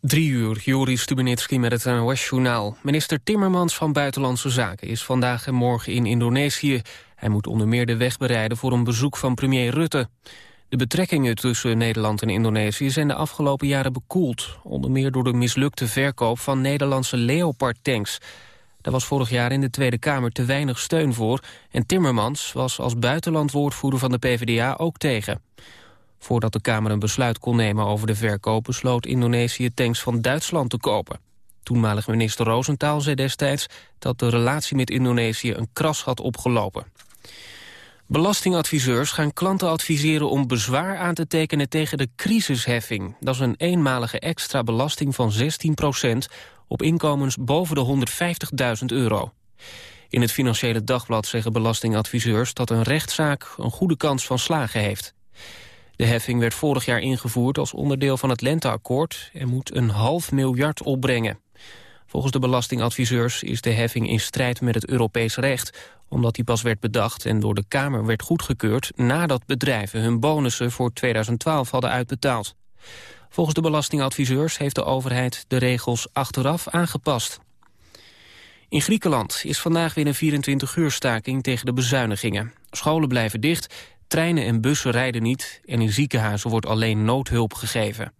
Drie uur, Joris Stubenitski met het NOS-journaal. Minister Timmermans van Buitenlandse Zaken is vandaag en morgen in Indonesië. Hij moet onder meer de weg bereiden voor een bezoek van premier Rutte. De betrekkingen tussen Nederland en Indonesië zijn de afgelopen jaren bekoeld. Onder meer door de mislukte verkoop van Nederlandse Leopard-tanks. Daar was vorig jaar in de Tweede Kamer te weinig steun voor... en Timmermans was als buitenlandwoordvoerder van de PvdA ook tegen. Voordat de Kamer een besluit kon nemen over de verkoop... besloot Indonesië tanks van Duitsland te kopen. Toenmalig minister Roosentaal zei destijds... dat de relatie met Indonesië een kras had opgelopen. Belastingadviseurs gaan klanten adviseren om bezwaar aan te tekenen tegen de crisisheffing. Dat is een eenmalige extra belasting van 16% op inkomens boven de 150.000 euro. In het Financiële Dagblad zeggen belastingadviseurs dat een rechtszaak een goede kans van slagen heeft. De heffing werd vorig jaar ingevoerd als onderdeel van het Lenteakkoord... en moet een half miljard opbrengen. Volgens de belastingadviseurs is de heffing in strijd met het Europees recht... omdat die pas werd bedacht en door de Kamer werd goedgekeurd... nadat bedrijven hun bonussen voor 2012 hadden uitbetaald. Volgens de belastingadviseurs heeft de overheid de regels achteraf aangepast. In Griekenland is vandaag weer een 24-uur staking tegen de bezuinigingen. Scholen blijven dicht Treinen en bussen rijden niet en in ziekenhuizen wordt alleen noodhulp gegeven.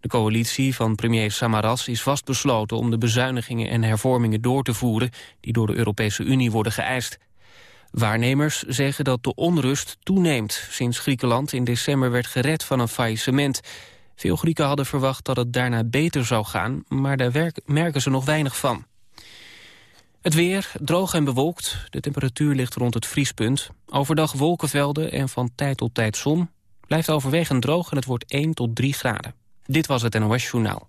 De coalitie van premier Samaras is vastbesloten om de bezuinigingen en hervormingen door te voeren die door de Europese Unie worden geëist. Waarnemers zeggen dat de onrust toeneemt sinds Griekenland in december werd gered van een faillissement. Veel Grieken hadden verwacht dat het daarna beter zou gaan, maar daar merken ze nog weinig van. Het weer, droog en bewolkt. De temperatuur ligt rond het vriespunt. Overdag wolkenvelden en van tijd tot tijd zon. Blijft overwegend droog en het wordt 1 tot 3 graden. Dit was het NOS Journaal.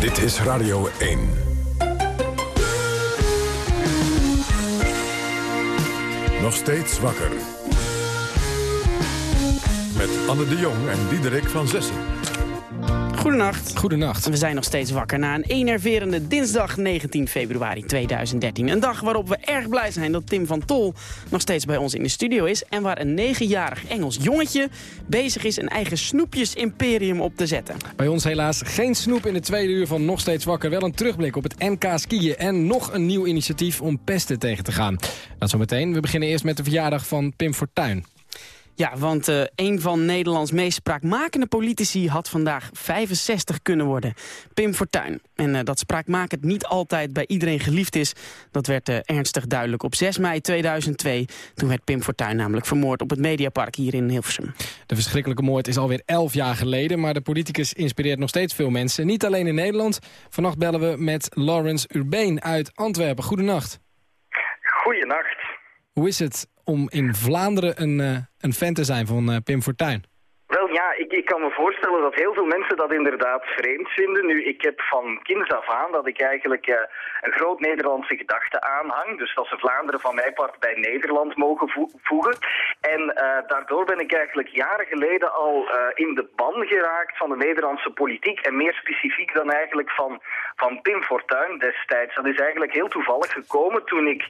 Dit is Radio 1. Nog steeds wakker. Met Anne de Jong en Diederik van Zessen. Goedenacht. Goedenacht. We zijn nog steeds wakker na een enerverende dinsdag 19 februari 2013. Een dag waarop we erg blij zijn dat Tim van Tol nog steeds bij ons in de studio is... en waar een negenjarig Engels jongetje bezig is een eigen snoepjes-imperium op te zetten. Bij ons helaas geen snoep in de tweede uur van Nog Steeds Wakker. Wel een terugblik op het NK skiën en nog een nieuw initiatief om pesten tegen te gaan. Dat zometeen. We beginnen eerst met de verjaardag van Pim Fortuyn. Ja, want uh, een van Nederlands meest spraakmakende politici had vandaag 65 kunnen worden. Pim Fortuyn. En uh, dat spraakmakend niet altijd bij iedereen geliefd is, dat werd uh, ernstig duidelijk op 6 mei 2002. Toen werd Pim Fortuyn namelijk vermoord op het Mediapark hier in Hilversum. De verschrikkelijke moord is alweer 11 jaar geleden, maar de politicus inspireert nog steeds veel mensen. Niet alleen in Nederland. Vannacht bellen we met Lawrence Urbeen uit Antwerpen. Goedenacht. Goedenacht. Hoe is het om in Vlaanderen een, uh, een fan te zijn van uh, Pim Fortuyn? Wel ja, ik, ik, kan me voorstellen dat heel veel mensen dat inderdaad vreemd vinden. Nu, ik heb van kinds af aan dat ik eigenlijk uh, een groot Nederlandse gedachte aanhang. Dus dat ze Vlaanderen van mijn part bij Nederland mogen vo voegen. En uh, daardoor ben ik eigenlijk jaren geleden al in de ban geraakt van de Nederlandse politiek. En meer specifiek dan eigenlijk van, van Pim Fortuyn destijds. Dat is eigenlijk heel toevallig gekomen toen ik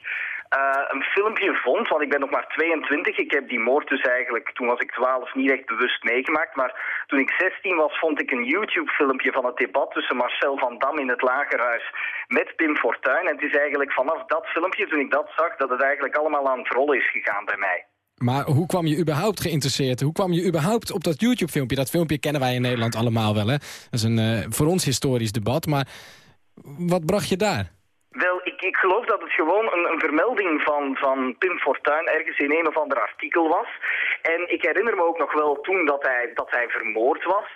uh, een filmpje vond, want ik ben nog maar 22. Ik heb die moord dus eigenlijk, toen was ik 12, niet echt bewust meegemaakt. Maar toen ik 16 was, vond ik een YouTube-filmpje van het debat tussen Marcel van Dam in het Lagerhuis met Pim Fortuyn. En het is eigenlijk vanaf dat filmpje, toen ik dat zag, dat het eigenlijk allemaal aan het rollen is gegaan bij mij. Maar hoe kwam je überhaupt geïnteresseerd? Hoe kwam je überhaupt op dat YouTube-filmpje? Dat filmpje kennen wij in Nederland allemaal wel, hè? Dat is een uh, voor ons historisch debat, maar wat bracht je daar? Geloof dat het gewoon een, een, vermelding van, van Pim Fortuyn ergens in een of ander artikel was. En ik herinner me ook nog wel toen dat hij, dat hij vermoord was.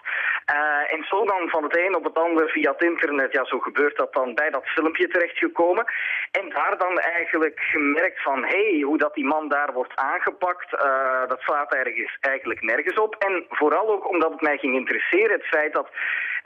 Uh, en zo dan van het een op het ander via het internet, ja zo gebeurt dat dan bij dat filmpje terechtgekomen. En daar dan eigenlijk gemerkt van, hé, hey, hoe dat die man daar wordt aangepakt, uh, dat slaat ergens eigenlijk nergens op. En vooral ook omdat het mij ging interesseren, het feit dat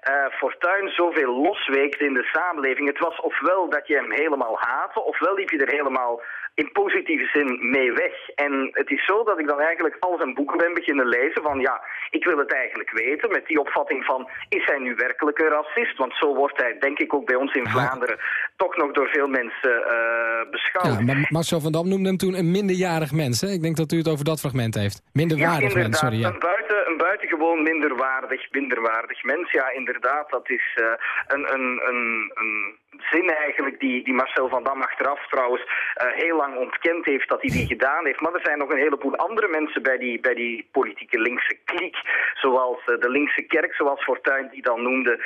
uh, Fortuyn zoveel losweekte in de samenleving. Het was ofwel dat je hem helemaal haatte, ofwel liep je er helemaal in positieve zin mee weg. En het is zo dat ik dan eigenlijk al zijn boeken ben beginnen lezen van ja, ik wil het eigenlijk weten met die opvatting van is hij nu werkelijk een racist? Want zo wordt hij denk ik ook bij ons in Vlaanderen toch nog door veel mensen uh, beschouwd. Ja, maar Marcel van Dam noemde hem toen een minderjarig mens. Hè? Ik denk dat u het over dat fragment heeft. Minderwaardig ja, mens, sorry. Ja. Een, buiten, een buitengewoon minderwaardig, minderwaardig mens. Ja, inderdaad, dat is uh, een, een, een, een zin eigenlijk die, die Marcel van Dam achteraf trouwens uh, heel lang ontkend heeft dat hij die gedaan heeft. Maar er zijn nog een heleboel andere mensen bij die, bij die politieke linkse kliek, zoals uh, de linkse kerk, zoals Fortuyn die dan noemde,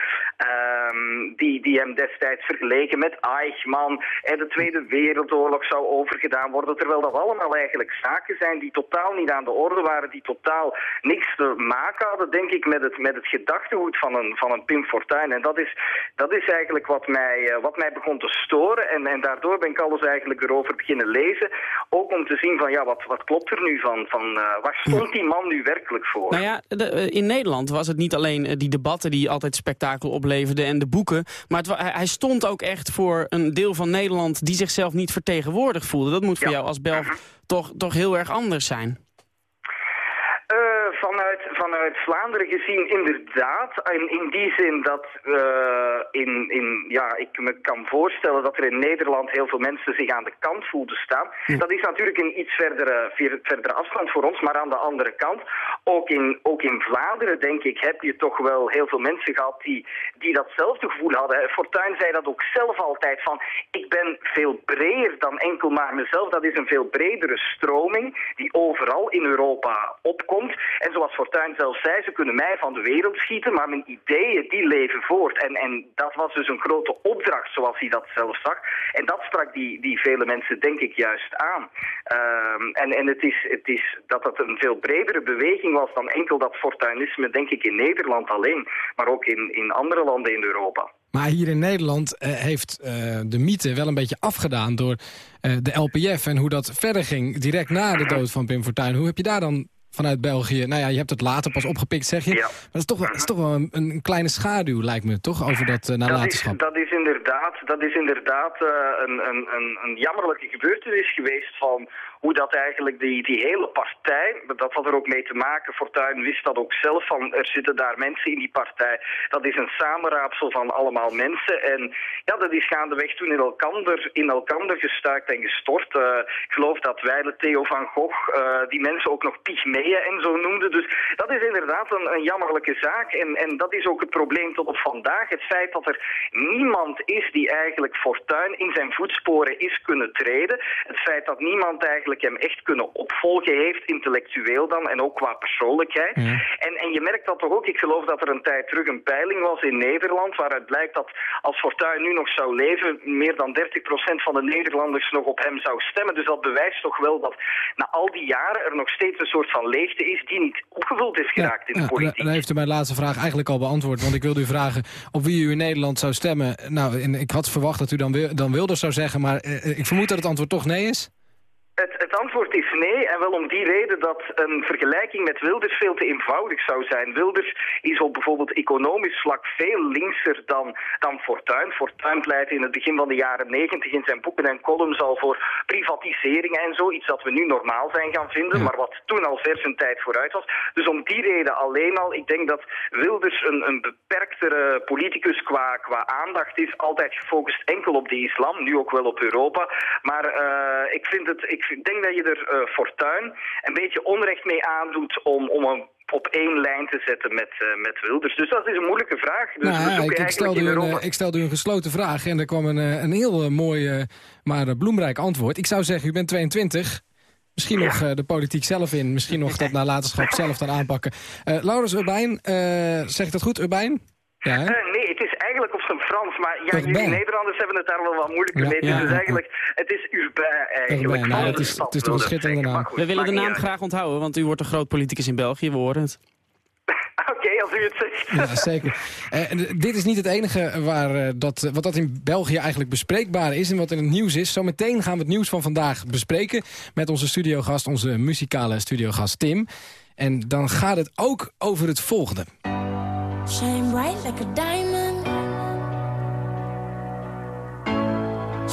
um, die, die hem destijds vergeleken met Eichmann en de Tweede Wereldoorlog zou overgedaan worden, terwijl dat allemaal eigenlijk zaken zijn die totaal niet aan de orde waren, die totaal niks te maken hadden, denk ik, met het, met het gedachtegoed van een, van een Pim Fortuyn. En dat is, dat is eigenlijk wat mij, uh, wat mij begon te storen. En, en daardoor ben ik alles eigenlijk erover beginnen lezen. Ook om te zien van, ja, wat, wat klopt er nu van? van uh, waar stond die man nu werkelijk voor? Nou ja, de, uh, in Nederland was het niet alleen die debatten die altijd spektakel opleverden en de boeken. Maar het, hij stond ook echt voor een deel van Nederland die zichzelf niet vertegenwoordigd voelde. Dat moet voor ja. jou als Belg toch, toch heel erg anders zijn. Vanuit, vanuit Vlaanderen gezien inderdaad. In, in die zin dat uh, in, in, ja, ik me kan voorstellen dat er in Nederland heel veel mensen zich aan de kant voelden staan. Ja. Dat is natuurlijk een iets verdere, verdere afstand voor ons, maar aan de andere kant, ook in, ook in Vlaanderen denk ik, heb je toch wel heel veel mensen gehad die, die datzelfde gevoel hadden. Fortuyn zei dat ook zelf altijd van, ik ben veel breder dan enkel maar mezelf. Dat is een veel bredere stroming die overal in Europa opkomt. En zoals Fortuyn zelf zei, ze kunnen mij van de wereld schieten, maar mijn ideeën die leven voort. En, en dat was dus een grote opdracht, zoals hij dat zelf zag. En dat sprak die, die vele mensen denk ik juist aan. Um, en en het, is, het is dat het een veel bredere beweging was dan enkel dat fortuinisme, denk ik, in Nederland alleen, maar ook in, in andere landen in Europa. Maar hier in Nederland uh, heeft uh, de mythe wel een beetje afgedaan door uh, de LPF... en hoe dat verder ging direct na de dood van Pim Fortuyn. Hoe heb je daar dan vanuit België. Nou ja, je hebt het later pas opgepikt, zeg je. Ja. Maar dat is toch, wel, is toch wel een, een, kleine schaduw, lijkt me, toch? Over dat uh, nalatenschap. Dat is, dat is inderdaad, dat is inderdaad uh, een, een, een, een jammerlijke gebeurtenis geweest van hoe dat eigenlijk die, die hele partij, dat had er ook mee te maken, Fortuyn wist dat ook zelf, van er zitten daar mensen in die partij. Dat is een samenraapsel van allemaal mensen en ja, dat is gaandeweg toen in elkander, in elkander gestuikt en gestort. Uh, ik geloof dat de Theo van Gogh, uh, die mensen ook nog pygmeeën en zo noemden. Dus dat is inderdaad een, een jammerlijke zaak en, en dat is ook het probleem tot op vandaag. Het feit dat er niemand is die eigenlijk Fortuyn in zijn voetsporen is kunnen treden. Het feit dat niemand eigenlijk hem echt kunnen opvolgen heeft, intellectueel dan, en ook qua persoonlijkheid. En, en je merkt dat toch ook, ik geloof dat er een tijd terug een peiling was in Nederland, waaruit blijkt dat als Fortuyn nu nog zou leven, meer dan 30% van de Nederlanders nog op hem zou stemmen. Dus dat bewijst toch wel dat na al die jaren er nog steeds een soort van leegte is die niet opgevuld is geraakt ja, in de politiek. Ja, dan heeft u mijn laatste vraag eigenlijk al beantwoord, want ik wilde u vragen op wie u in Nederland zou stemmen. Nou, en ik had verwacht dat u dan, dan Wilders zou zeggen, maar uh, ik vermoed dat het antwoord toch nee is? Het, het, antwoord is nee, en wel om die reden dat een vergelijking met Wilders veel te eenvoudig zou zijn. Wilders is op bijvoorbeeld economisch vlak veel linkser dan, dan Fortuyn. Fortuyn pleitte in het begin van de jaren negentig in zijn boeken en columns al voor privatiseringen en zo. Iets dat we nu normaal zijn gaan vinden, maar wat toen al ver zijn tijd vooruit was. Dus om die reden alleen al, ik denk dat Wilders een, een beperktere politicus qua, qua aandacht is. Altijd gefocust enkel op de islam, nu ook wel op Europa. Maar uh, ik vind het... Ik ik denk dat je er uh, Fortuyn een beetje onrecht mee aandoet om, om een op één lijn te zetten met, uh, met Wilders. Dus dat is een moeilijke vraag. Dus nou, ik, ik, stelde u een, ik stelde u een gesloten vraag en er kwam een, een heel mooi, maar bloemrijk antwoord. Ik zou zeggen, u bent 22... Misschien ja. nog uh, de politiek zelf in. Misschien nog dat nalatenschap zelf dan aanpakken. Laurens Urbijn, zeg ik dat goed, Urbijn? Ja, nee, het is Frans. Maar ja, jullie Nederlanders hebben het daar wel wat moeilijker ja, mee. Ja, dus eigenlijk, het is Urbijn eigenlijk. Nou, het, is, het is toch een schitterende naam. Goed, We willen de naam graag onthouden, want u wordt een groot politicus in België, we horen het. Oké, okay, als u het zegt. Ja, zeker. Uh, dit is niet het enige waar, uh, dat, wat dat in België eigenlijk bespreekbaar is... en wat in het nieuws is. Zometeen gaan we het nieuws van vandaag bespreken... met onze studiogast, onze muzikale studiogast Tim. En dan gaat het ook over het volgende. Shine bright like a diamond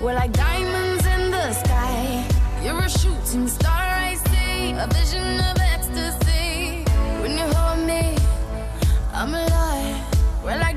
We're like diamonds in the sky. You're a shooting star, I see. A vision of ecstasy. When you hold me, I'm alive. We're like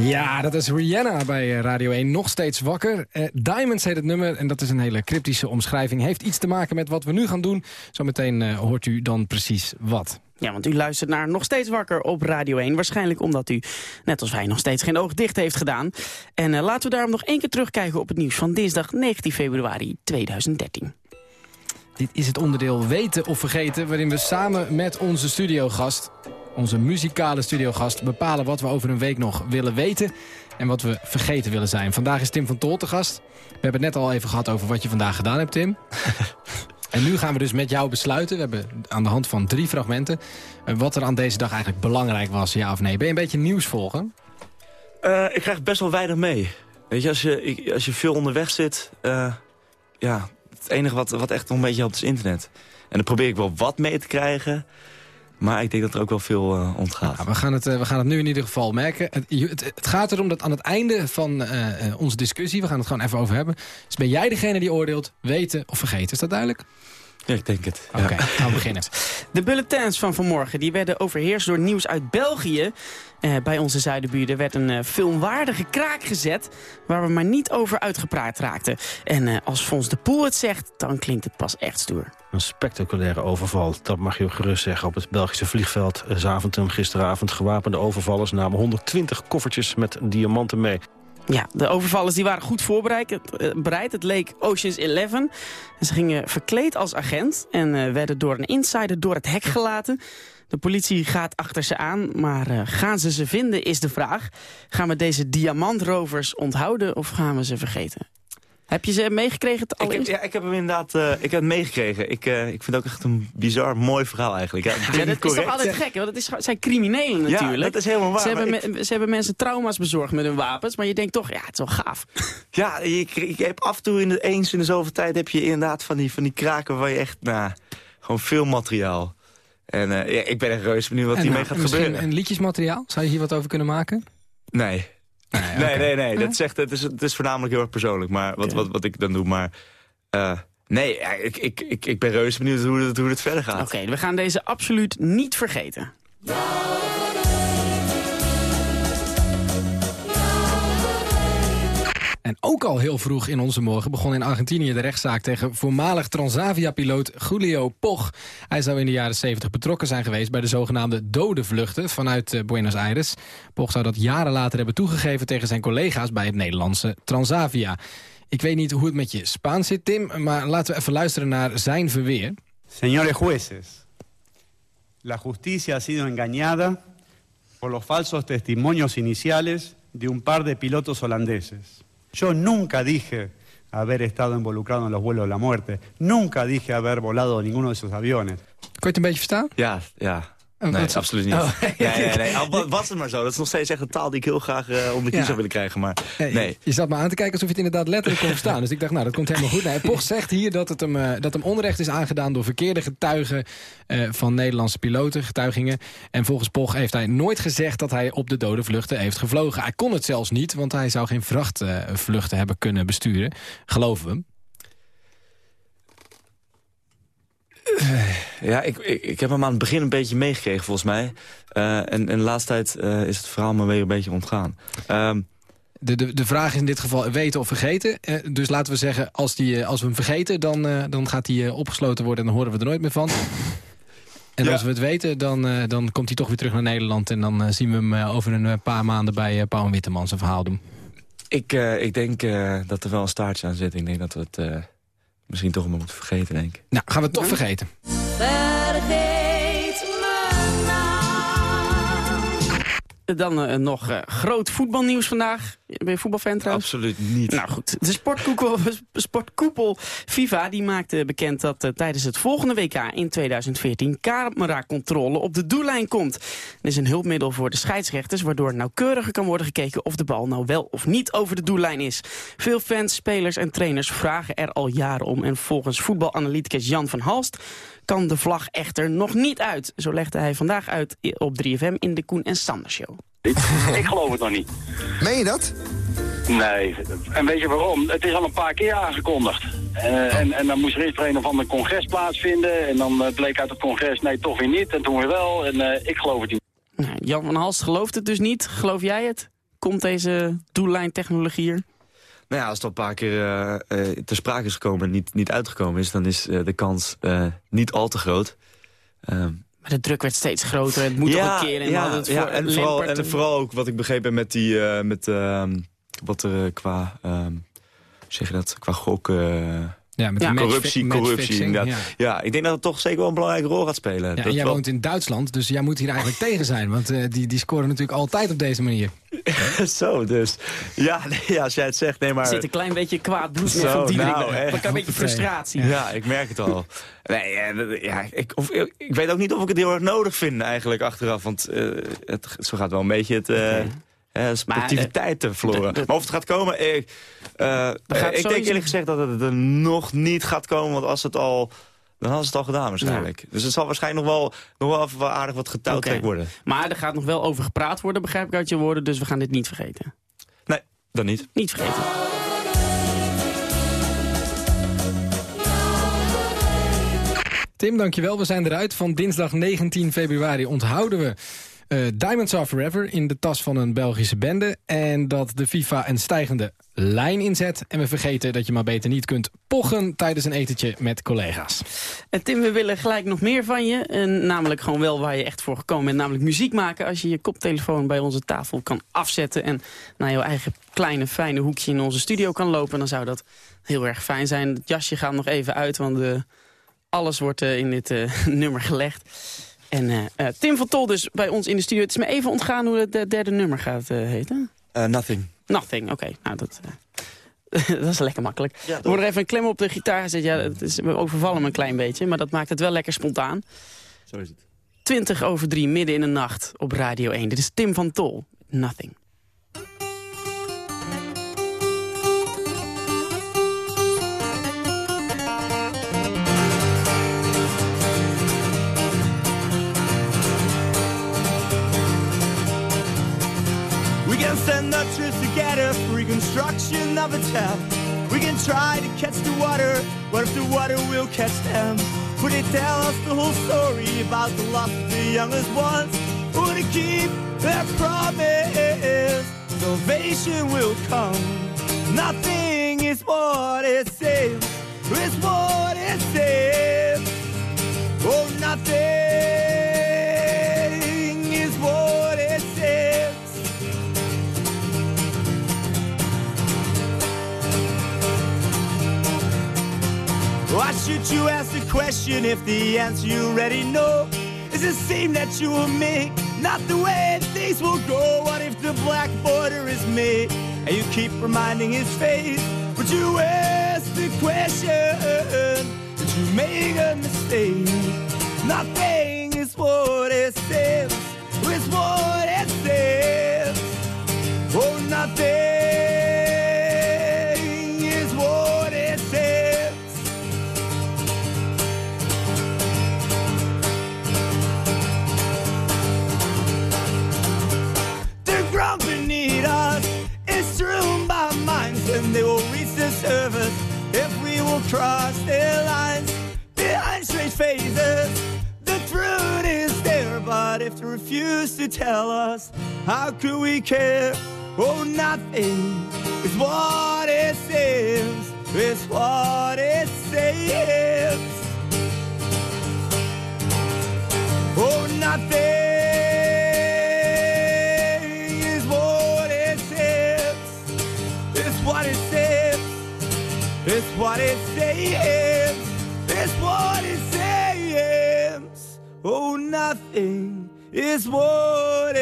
Ja, dat is Rihanna bij eh, Radio 1. Nog steeds wakker. Eh, Diamonds heet het nummer en dat is een hele cryptische omschrijving. Heeft iets te maken met wat we nu gaan doen. Zometeen eh, hoort u dan precies wat. Ja, want u luistert naar Nog Steeds Wakker op Radio 1. Waarschijnlijk omdat u, net als wij, nog steeds geen oog dicht heeft gedaan. En laten we daarom nog één keer terugkijken op het nieuws van dinsdag 19 februari 2013. Dit is het onderdeel Weten of Vergeten... waarin we samen met onze studiogast, onze muzikale studiogast... bepalen wat we over een week nog willen weten... en wat we vergeten willen zijn. Vandaag is Tim van Tol te gast. We hebben het net al even gehad over wat je vandaag gedaan hebt, Tim. en nu gaan we dus met jou besluiten. We hebben aan de hand van drie fragmenten... eh, wat er aan deze dag eigenlijk belangrijk was, ja of nee. Ben je een beetje nieuws volgen? Eh, ik krijg best wel weinig mee. Weet je, als je, ik- als je veel onderweg zit... eh, ja, het enige wat, wat echt nog een beetje helpt is internet. En dan probeer ik wel wat mee te krijgen... Maar ik denk dat er ook wel veel eh, ontgaat. Ja, we, gaan het, eh, we gaan het nu in ieder geval merken. Het, het, gaat erom dat aan het einde van eh, onze discussie... we gaan het gewoon even over hebben... dus ben jij degene die oordeelt, weten of vergeten. Is dat duidelijk? Ja, ik denk het. Oké, Ja. gaan we beginnen. De bulletins van vanmorgen die werden overheerst door nieuws uit België. Eh, bij onze zuidenburen werd een eh, filmwaardige kraak gezet... waar we maar niet over uitgepraat raakten. En eh, als Fons de Poel het zegt, dan klinkt het pas echt stoer. Een spectaculaire overval, dat mag je ook gerust zeggen... op het Belgische vliegveld eh, Zaventem gisteravond. Gewapende overvallers namen 120 koffertjes met diamanten mee. Ja, de overvallers die waren goed voorbereid. Het, eh, het leek Ocean's 11. En ze gingen verkleed als agent en eh, werden door een insider door het hek gelaten. De politie gaat achter ze aan, maar eh, gaan ze ze vinden is de vraag. Gaan we deze diamantrovers onthouden of gaan we ze vergeten? Heb je ze meegekregen? het Ik heb, ja, ik heb hem inderdaad eh, ik heb het meegekregen. Ik, eh, ik vind het ook echt een bizar mooi verhaal eigenlijk. Ja, Ja, dat is toch altijd gek, hè? want het is, zijn criminelen Ja, natuurlijk. dat is helemaal waar, Ze hebben, me- ze hebben mensen trauma's bezorgd met hun wapens, maar je denkt toch, ja, het is wel gaaf. Ja, je, je hebt af en toe in de, eens in de zoveel tijd heb je inderdaad van die, van die kraken waar je echt, nou, gewoon veel materiaal. En eh, ja, ik ben echt reuze benieuwd wat En, hiermee gaat misschien gebeuren. een liedjesmateriaal? Zou je hier wat over kunnen maken? Nee. Nee, nee, nee. Dat zegt, het, is, het is voornamelijk heel erg persoonlijk, maar wat, wat, wat ik dan doe. Maar eh, nee, ik, ik, ik, ik ben reuze benieuwd hoe het, hoe het verder gaat. Oké, we gaan deze absoluut niet vergeten. Ook al heel vroeg in onze morgen begon in Argentinië de rechtszaak tegen voormalig Transavia-piloot Julio Poch. Hij zou in de jaren 70 betrokken zijn geweest bij de zogenaamde dode vluchten vanuit eh, Buenos Aires. Poch zou dat jaren later hebben toegegeven tegen zijn collega's bij het Nederlandse Transavia. Ik weet niet hoe het met je Spaans zit, Tim, maar laten we even luisteren naar zijn verweer. Señores jueces, la justicia ha sido engañada por los falsos testimonios iniciales de un par de pilotos holandeses. Yo nunca dije haber estado involucrado en los vuelos de la muerte. Nunca dije haber volado ninguno de esos aviones. Kon je het een beetje verstaan? Ja, ja. Oh, Nee, wat- absoluut niet. Oh. nee, nee, nee. Al wa- was het maar zo. Dat is nog steeds echt een taal die ik heel graag eh, onder Ja. zou willen krijgen. Maar Nee, nee. Je zat me aan te kijken alsof je het inderdaad letterlijk kon verstaan. Dus ik dacht, nou, dat komt helemaal goed. Nee, Poch zegt hier dat, het hem, eh, dat hem onrecht is aangedaan door verkeerde getuigen eh, van Nederlandse piloten, getuigingen. En volgens Poch heeft hij nooit gezegd dat hij op de dode vluchten heeft gevlogen. Hij kon het zelfs niet, want hij zou geen vrachtvluchten hebben kunnen besturen. Geloven we hem? Ja, ik, ik, ik heb hem aan het begin een beetje meegekregen volgens mij. Eh, en, en de laatste tijd eh, is het verhaal me weer een beetje ontgaan. Ehm, De, de, de vraag is in dit geval weten of vergeten. Eh, dus laten we zeggen, als, die, eh, als we hem vergeten... dan, eh, dan gaat hij eh, opgesloten worden en dan horen we er nooit meer van. En Ja. als we het weten, dan, eh, dan komt hij toch weer terug naar Nederland... en dan eh, zien we hem eh, over een eh, paar maanden bij Pauw en Witteman zijn verhaal doen. ik, eh, ik denk eh, dat er wel een staartje aan zit. Ik denk dat we het eh, misschien toch maar moeten vergeten, denk ik. Nou, gaan we het toch vergeten. Dan eh, nog eh, groot voetbalnieuws vandaag. Ben je voetbalfan trouwens? Absoluut niet. Nou goed, de sportkoepel, sportkoepel FIFA die maakte bekend dat eh, tijdens het volgende WK in 2014 cameracontrole op de doellijn komt. Het is een hulpmiddel voor de scheidsrechters waardoor nauwkeuriger kan worden gekeken of de bal nou wel of niet over de doellijn is. Veel fans, spelers en trainers vragen er al jaren om en volgens voetbalanalyticus Jan van Halst kan de vlag echter nog niet uit. Zo legde hij vandaag uit op 3FM in de Koen en Sander Show. Ik geloof het nog niet. Meen je dat? Nee. En weet je waarom? Het is al een paar keer aangekondigd. Eh, en, en dan moest er eerst een of ander congres plaatsvinden. En dan eh, bleek uit het congres, nee, toch weer niet. En toen weer wel. En eh, ik geloof het niet. Nou, Jan van Halst gelooft het dus niet. Geloof jij het? Komt deze doellijntechnologie hier? Nou ja, als het al een paar keer eh, eh, ter sprake is gekomen en niet, niet uitgekomen is... dan is eh, de kans niet al te groot. Ehm, Maar de druk werd steeds groter. Het moet toch een keer. En ja, het ja, en, vooral, en vooral ook wat ik begrepen heb met die... met, ehm, wat er qua... ehm, hoe zeg je dat? Qua gok... Ja, met Ja, die match- corruptie, corruptie inderdaad. Ja. Ja. ik denk dat het toch zeker wel een belangrijke rol gaat spelen. Ja, Dat en jij wel- woont in Duitsland, dus jij moet hier eigenlijk tegen zijn. Want eh, die, die scoren natuurlijk altijd op deze manier. Zo, dus. Ja, nee, ja, als jij het zegt, nee, maar... Er zit een klein beetje kwaad bloed nog van Diederik. nou, een klein beetje frustratie. Ja, ik merk het al. Nee, ja, ik, of, ik weet ook niet of ik het heel erg nodig vind eigenlijk achteraf. Want eh, het, zo gaat wel een beetje het... eh sportiviteit te verloren. de- de- maar of het gaat komen... Ik, eh, gaat ik denk eerlijk gezegd dat het er nog niet gaat komen. Want als het al... Dan hadden ze het al gedaan waarschijnlijk. Dus het zal waarschijnlijk nog wel, nog wel even aardig wat getouwtrek worden. Maar er gaat nog wel over gepraat worden, begrijp ik uit je woorden. Dus we gaan dit niet vergeten. Nee, dan niet. Niet vergeten. Tim, dankjewel. We zijn eruit. Van dinsdag 19 februari onthouden we eh, Diamonds Are Forever in de tas van een Belgische bende. En dat de FIFA een stijgende lijn inzet. En we vergeten dat je maar beter niet kunt pochen tijdens een etentje met collega's. En Tim, we willen gelijk nog meer van je. En namelijk gewoon wel waar je echt voor gekomen bent. Namelijk muziek maken. Als je je koptelefoon bij onze tafel kan afzetten. En naar jouw eigen kleine fijne hoekje in onze studio kan lopen. Dan zou dat heel erg fijn zijn. Het jasje gaat nog even uit. Want eh, alles wordt eh, in dit nummer gelegd. En eh, eh, Tim van Tol dus bij ons in de studio. Het is me even ontgaan hoe het eh, derde nummer gaat eh, heten. Nothing. Nothing, oké. Nou, dat, dat is lekker makkelijk. er wordt er even een klem op de gitaar gezet. Ja, het is, we overvallen hem een klein beetje, maar dat maakt het wel lekker spontaan. Zo is het. 20 over 3, midden in de nacht op Radio 1. Dit is Tim van Tol. Nothing. Can send our troops together for reconstruction of the town. We can try to catch the water. What if the water will catch them? Would they tell us the whole story about the loss of the youngest ones? Would they keep their promise? Salvation will come. Nothing is what it seems. It's what it seems. Oh, nothing should you ask the question if the answer you already know? Is it seem that you will make not the way things will go? What if the black border is made and you keep reminding his face? Would you ask the question? Did you make a mistake? Nothing is what it seems. It's what it seems. Oh, nothing the if we will cross their lines. Behind strange faces, the truth is there, but if they refuse to tell us, how could we care? Oh, nothing is what it seems. It's what it seems. Oh, nothing what it. It's what it. Oh, nothing is what.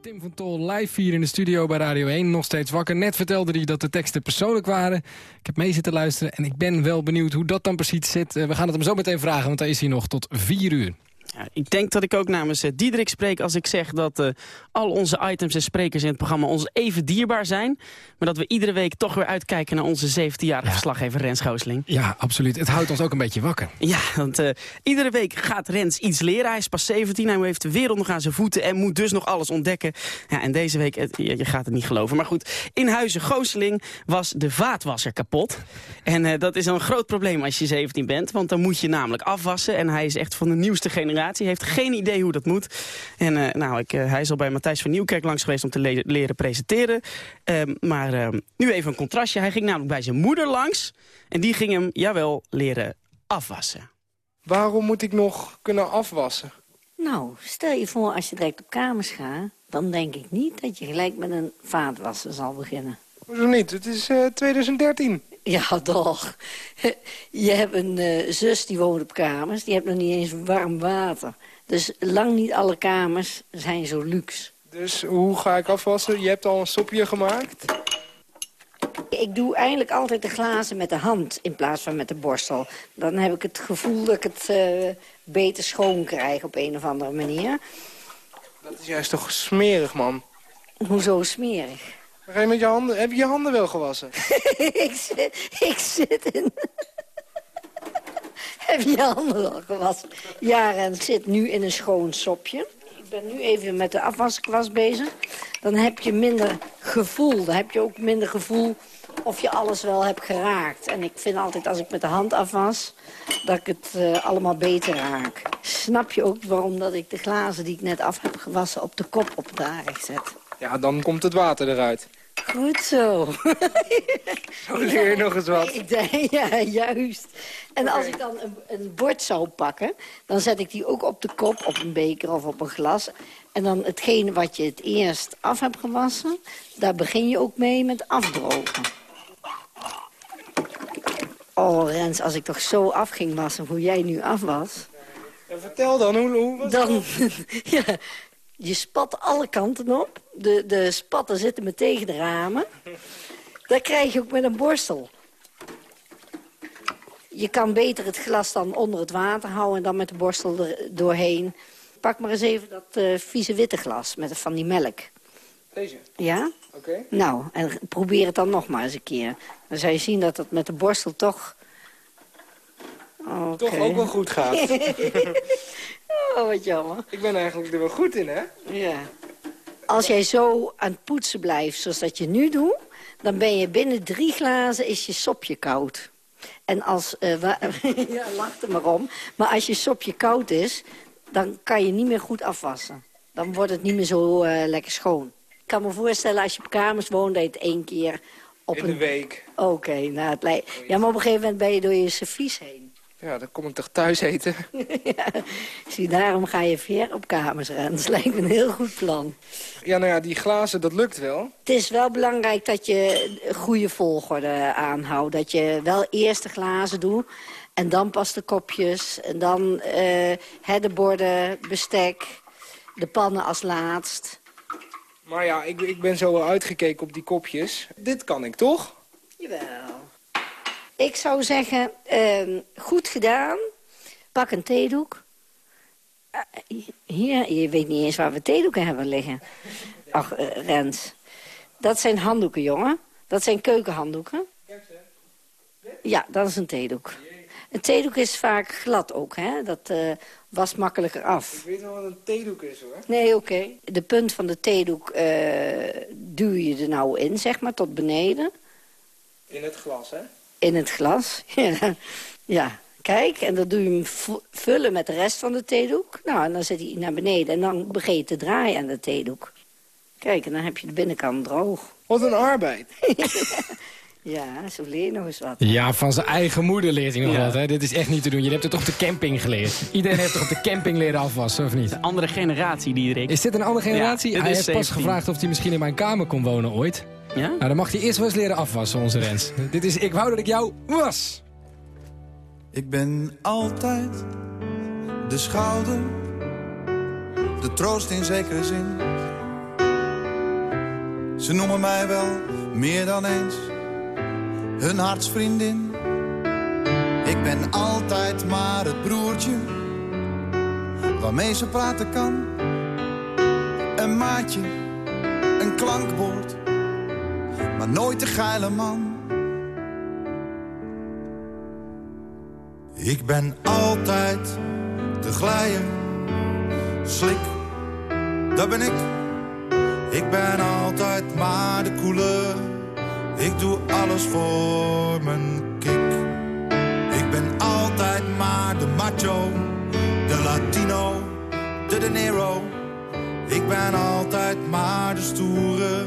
Tim van Tol live hier in de studio bij Radio 1. Nog steeds wakker. Net vertelde hij dat de teksten persoonlijk waren. Ik heb mee zitten luisteren en ik ben wel benieuwd hoe dat dan precies zit. Eh, We gaan het hem zo meteen vragen, want hij is hier nog tot 4 uur. Ja, ik denk dat ik ook namens eh, Diederik spreek als ik zeg dat eh, al onze items en sprekers in het programma ons even dierbaar zijn. Maar dat we iedere week toch weer uitkijken naar onze 17-jarige verslaggever Rens Goosling. Ja, absoluut. Het houdt ons ook een beetje wakker. Ja, want eh, iedere week gaat Rens iets leren. Hij is pas 17, hij heeft de wereld nog aan zijn voeten en moet dus nog alles ontdekken. Ja, en deze week, het- je, je gaat het niet geloven. Maar goed, in Huizen Gooseling was de vaatwasser kapot. En dat is een groot probleem als je 17 bent, want dan moet je namelijk afwassen. En hij is echt van de nieuwste generatie, heeft geen idee hoe dat moet. En eh, nou, ik, eh, hij is al bij Matthijs van Nieuwkerk langs geweest om te le- leren presenteren. Ehm, maar ehm, nu even een contrastje. Hij ging namelijk bij zijn moeder langs en die ging hem, jawel, leren afwassen. Waarom moet ik nog kunnen afwassen? Nou, stel je voor als je direct op kamers gaat... dan denk ik niet dat je gelijk met een vaatwasser zal beginnen. Hoezo niet? Het is eh, 2013. Ja, toch. Je hebt een eh, zus die woont op kamers. Die heeft nog niet eens warm water. Dus lang niet alle kamers zijn zo luxe. Dus hoe ga ik afwassen? Je hebt al een sopje gemaakt. Ik doe eigenlijk altijd de glazen met de hand in plaats van met de borstel. Dan heb ik het gevoel dat ik het eh, beter schoon krijg op een of andere manier. Dat is juist toch smerig, man. Hoezo smerig? Ga je met je handen... Heb je je handen wel gewassen? ik, zit, ik zit in... Heb je handen al gewassen? Ja, en zit nu in een schoon sopje. Ik ben nu even met de afwaskwast bezig. Dan heb je minder gevoel. Dan heb je ook minder gevoel of je alles wel hebt geraakt. En ik vind altijd als ik met de hand afwas... dat ik het eh, allemaal beter raak. Snap je ook waarom dat ik de glazen die ik net af heb gewassen... op de kop opdraarig zet? Ja, dan komt het water eruit. Goed zo. Zo leer je nog eens wat. Ja, juist. En als ik dan een, een bord zou pakken... dan zet ik die ook op de kop, op een beker of op een glas. En dan hetgene wat je het eerst af hebt gewassen... daar begin je ook mee met afdrogen. Oh, Rens, als ik toch zo af ging wassen hoe jij nu af was... Ja, vertel dan, hoe... hoe was Dan, ja, Je spat alle kanten op. De, de spatten zitten me tegen de ramen. Dat krijg je ook met een borstel. Je kan beter het glas dan onder het water houden... en dan met de borstel er doorheen. Pak maar eens even dat eh, vieze witte glas met van die melk. Deze? Ja? Oké. Nou, en probeer het dan nog maar eens een keer. Dan zal je zien dat het met de borstel toch... Toch ook wel goed gaat. oh, wat jammer. Ik ben eigenlijk er wel goed in, hè? Ja. Als jij zo aan het poetsen blijft zoals dat je nu doet... dan ben je binnen drie glazen is je sopje koud. En als... wa- ja, lach er maar om. Maar als je sopje koud is, dan kan je niet meer goed afwassen. Dan wordt het niet meer zo eh, lekker schoon. Ik kan me voorstellen als je op kamers woont... dat je het één keer op In een... week. Oké, nou, het lijkt... Ja, maar op een gegeven moment ben je door je servies heen. Ja, dan kom ik toch thuis eten. Zie, daarom ga je ver op kamers rennen. Dat lijkt me een heel goed plan. Ja, nou ja, die glazen, dat lukt wel. Het is wel belangrijk dat je goede volgorde aanhoudt. Dat je wel eerst de glazen doet en dan pas de kopjes. En dan hè, de borden, bestek, de pannen als laatst. Maar ja, ik, ik ben zo wel uitgekeken op die kopjes. Dit kan ik, toch? Jawel. Ik zou zeggen, ehm, goed gedaan. Pak een theedoek. Eh, hier, je weet niet eens waar we theedoeken hebben liggen. Ach, eh, Rens. Dat zijn handdoeken, jongen. Dat zijn keukenhanddoeken. Ja, dat is een theedoek. Een theedoek is vaak glad ook, hè. Dat eh was makkelijker af. Ik weet wel wat een theedoek is, hoor. Nee, oké. De punt van de theedoek eh, duw je er nou in, zeg maar, tot beneden. In het glas, hè? In het glas. Ja. ja, kijk. En dan doe je hem vu- vullen met de rest van de theedoek. Nou, en dan zet hij naar beneden. En dan begin je te draaien aan de theedoek. Kijk, en dan heb je de binnenkant droog. Wat een arbeid. Ja, zo leer je nog eens wat. Ja, van zijn eigen moeder leert hij nog Ja. wat. Hè? Dit is echt niet te doen. Je hebt het op de camping geleerd. Iedereen heeft toch op de camping leren afwassen, of niet? Andere generatie, Diederik. Is dit een andere generatie? Ja, hij heeft pas 17. gevraagd of hij misschien in mijn kamer kon wonen ooit. Ja? Nou, dan mag hij eerst wel eens leren afwassen, onze Rens. Dit is Ik wou dat ik jou was. Ik ben altijd de schouder, de troost in zekere zin. Ze noemen mij wel meer dan eens hun hartsvriendin. Ik ben altijd maar het broertje waarmee ze praten kan. Een maatje, een klankwoord, maar nooit de geile man. Ik ben altijd de glijer, slik, dat ben ik. Ik ben altijd maar de koele, ik doe alles voor mijn kick. Ik ben altijd maar de macho, de Latino, de De. Ik ben altijd maar de stoere,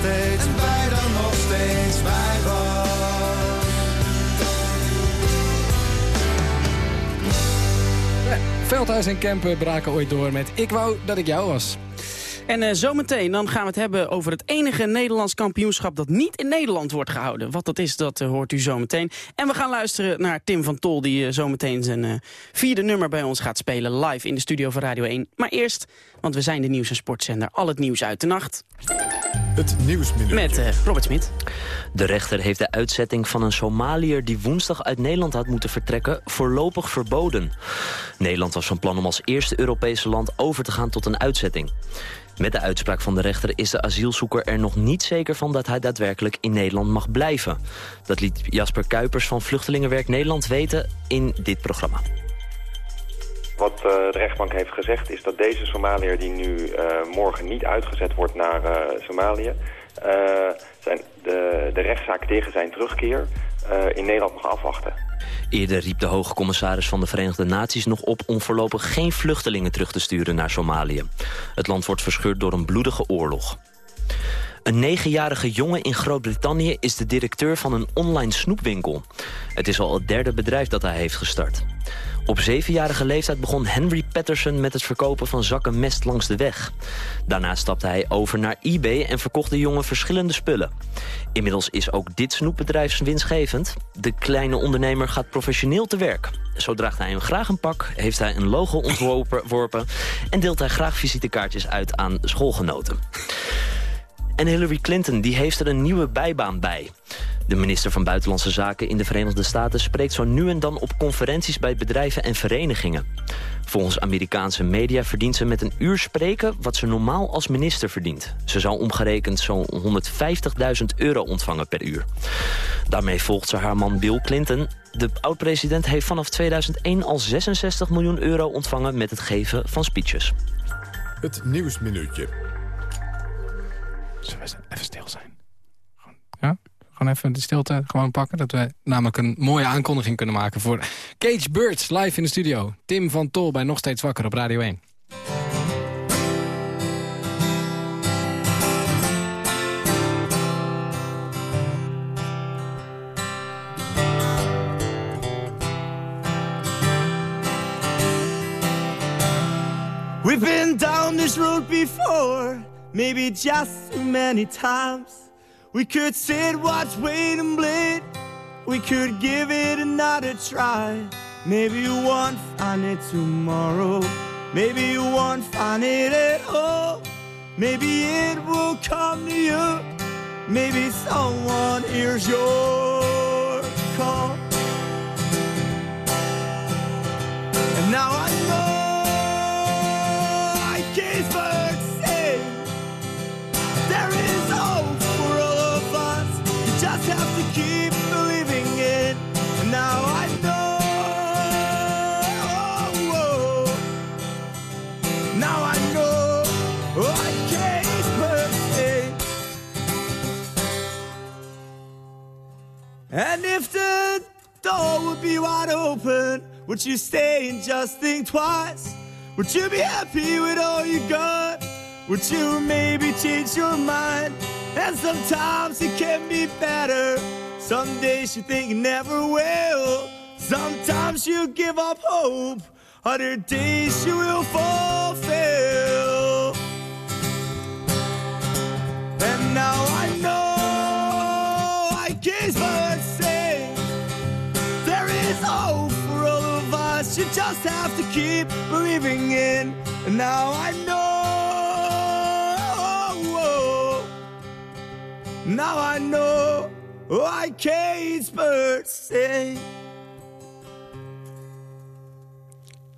steeds. En dan nog steeds bij was. Veldhuis en Kempen braken ooit door met Ik wou dat ik jou was. En eh, zometeen dan gaan we het hebben over het enige Nederlands kampioenschap dat niet in Nederland wordt gehouden. Wat dat is, dat eh, hoort u zometeen. En we gaan luisteren naar Tim van Tol, die eh, zometeen zijn vierde nummer bij ons gaat spelen. Live in de studio van Radio 1. Maar eerst, want we zijn de nieuws- en sportzender. Al het nieuws uit de nacht. Het Nieuwsminuutje. Met Robert Smit. De rechter heeft de uitzetting van een Somaliër die woensdag uit Nederland had moeten vertrekken voorlopig verboden. Nederland was van plan om als eerste Europese land over te gaan tot een uitzetting. Met de uitspraak van de rechter is de asielzoeker er nog niet zeker van dat hij daadwerkelijk in Nederland mag blijven. Dat liet Jasper Kuipers van Vluchtelingenwerk Nederland weten in dit programma. Wat eh, de rechtbank heeft gezegd is dat deze Somaliër die nu eh, morgen niet uitgezet wordt naar eh, Somalië, zijn de, de rechtszaak tegen zijn terugkeer in Nederland mag afwachten. Eerder riep de hoge commissaris van de Verenigde Naties nog op om voorlopig geen vluchtelingen terug te sturen naar Somalië. Het land wordt verscheurd door een bloedige oorlog. Een negenjarige jongen in Groot-Brittannië is de directeur van een online snoepwinkel. Het is al het derde bedrijf dat hij heeft gestart. Op zevenjarige leeftijd begon Henry Patterson met het verkopen van zakken mest langs de weg. Daarna stapte hij over naar eBay en verkocht de jongen verschillende spullen. Inmiddels is ook dit snoepbedrijf winstgevend. De kleine ondernemer gaat professioneel te werk. Zo draagt hij hem graag een pak, heeft hij een logo ontworpen... en deelt hij graag visitekaartjes uit aan schoolgenoten. En Hillary Clinton die heeft er een nieuwe bijbaan bij. De minister van Buitenlandse Zaken in de Verenigde Staten... spreekt zo nu en dan op conferenties bij bedrijven en verenigingen. Volgens Amerikaanse media verdient ze met een uur spreken... wat ze normaal als minister verdient. Ze zou omgerekend zo'n 150.000 euro ontvangen per uur. Daarmee volgt ze haar man Bill Clinton. De oud-president heeft vanaf 2001 al 66 miljoen euro ontvangen... met het geven van speeches. Het Nieuwsminuutje. Zullen we even stil zijn? Gewoon, ja? Gewoon even de stilte gewoon pakken. Dat we namelijk een mooie aankondiging kunnen maken voor Cage Birds live in de studio. Tim van Tol bij Nog Steeds Wakker op Radio 1. We've been down this road before, maybe just too many times. We could sit, watch, wait, and bleed. We could give it another try. Maybe you won't find it tomorrow. Maybe you won't find it at all. Maybe it will come to you. Maybe someone hears your The door would be wide open, would you stay and just think twice? Would you be happy with all you got? Would you maybe change your mind? And sometimes it can be better. Some days you think you never will. Sometimes you give up hope. Other days you will fulfill. Just have to keep believing in. And now I know Now I know why cage birds sing.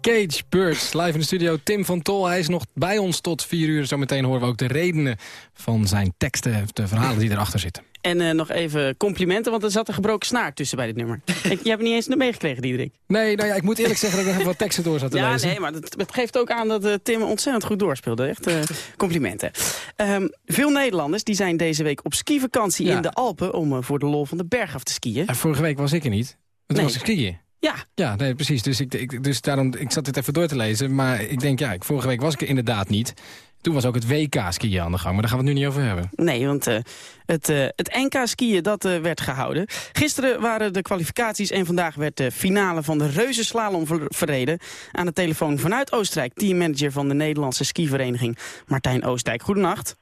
Cage Birds, live in de studio. Tim van Tol, hij is nog bij ons tot vier uur. Zometeen horen we ook de redenen van zijn teksten, de verhalen die erachter zitten. En eh, nog even complimenten, want er zat een gebroken snaar tussen bij dit nummer. ik, je hebt niet eens meegekregen, Diederik. Nee, nou ja, ik moet eerlijk zeggen dat ik nog even wat teksten door zat te Ja, lezen. nee, maar het, het geeft ook aan dat eh, Tim ontzettend goed doorspeelde. Echt eh, complimenten. Ehm, veel Nederlanders die zijn deze week op skivakantie Ja. in de Alpen... om voor de lol van de berg af te skiën. En vorige week was ik er niet. Toen Nee. was ik skiën. Ja. Ja, nee, precies. Dus, ik, ik, dus daarom, ik zat dit even door te lezen. Maar ik denk, ja, ik, vorige week was ik er inderdaad niet. Toen was ook het WK skiën aan de gang. Maar daar gaan we het nu niet over hebben. Nee, want eh, het, eh, het NK skiën dat eh, werd gehouden. Gisteren waren de kwalificaties en vandaag werd de finale van de reuzenslalom ver- verreden. Aan de telefoon vanuit Oostenrijk, teammanager van de Nederlandse skivereniging Martijn Oostdijk. Goedenacht.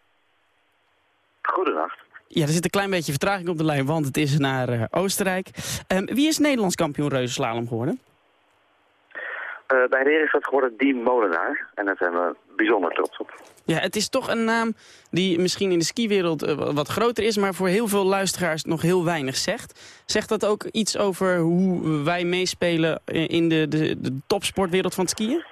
Goedenacht. Ja, er zit een klein beetje vertraging op de lijn, want het is naar eh, Oostenrijk. Ehm, wie is Nederlands kampioen reuzenslalom geworden? Eh, bij de heren is dat geworden Die Molenaar. En daar zijn we bijzonder trots op. Ja, het is toch een naam die misschien in de skiwereld eh, wat groter is... maar voor heel veel luisteraars nog heel weinig zegt. Zegt dat ook iets over hoe wij meespelen in de, de, de topsportwereld van het skiën?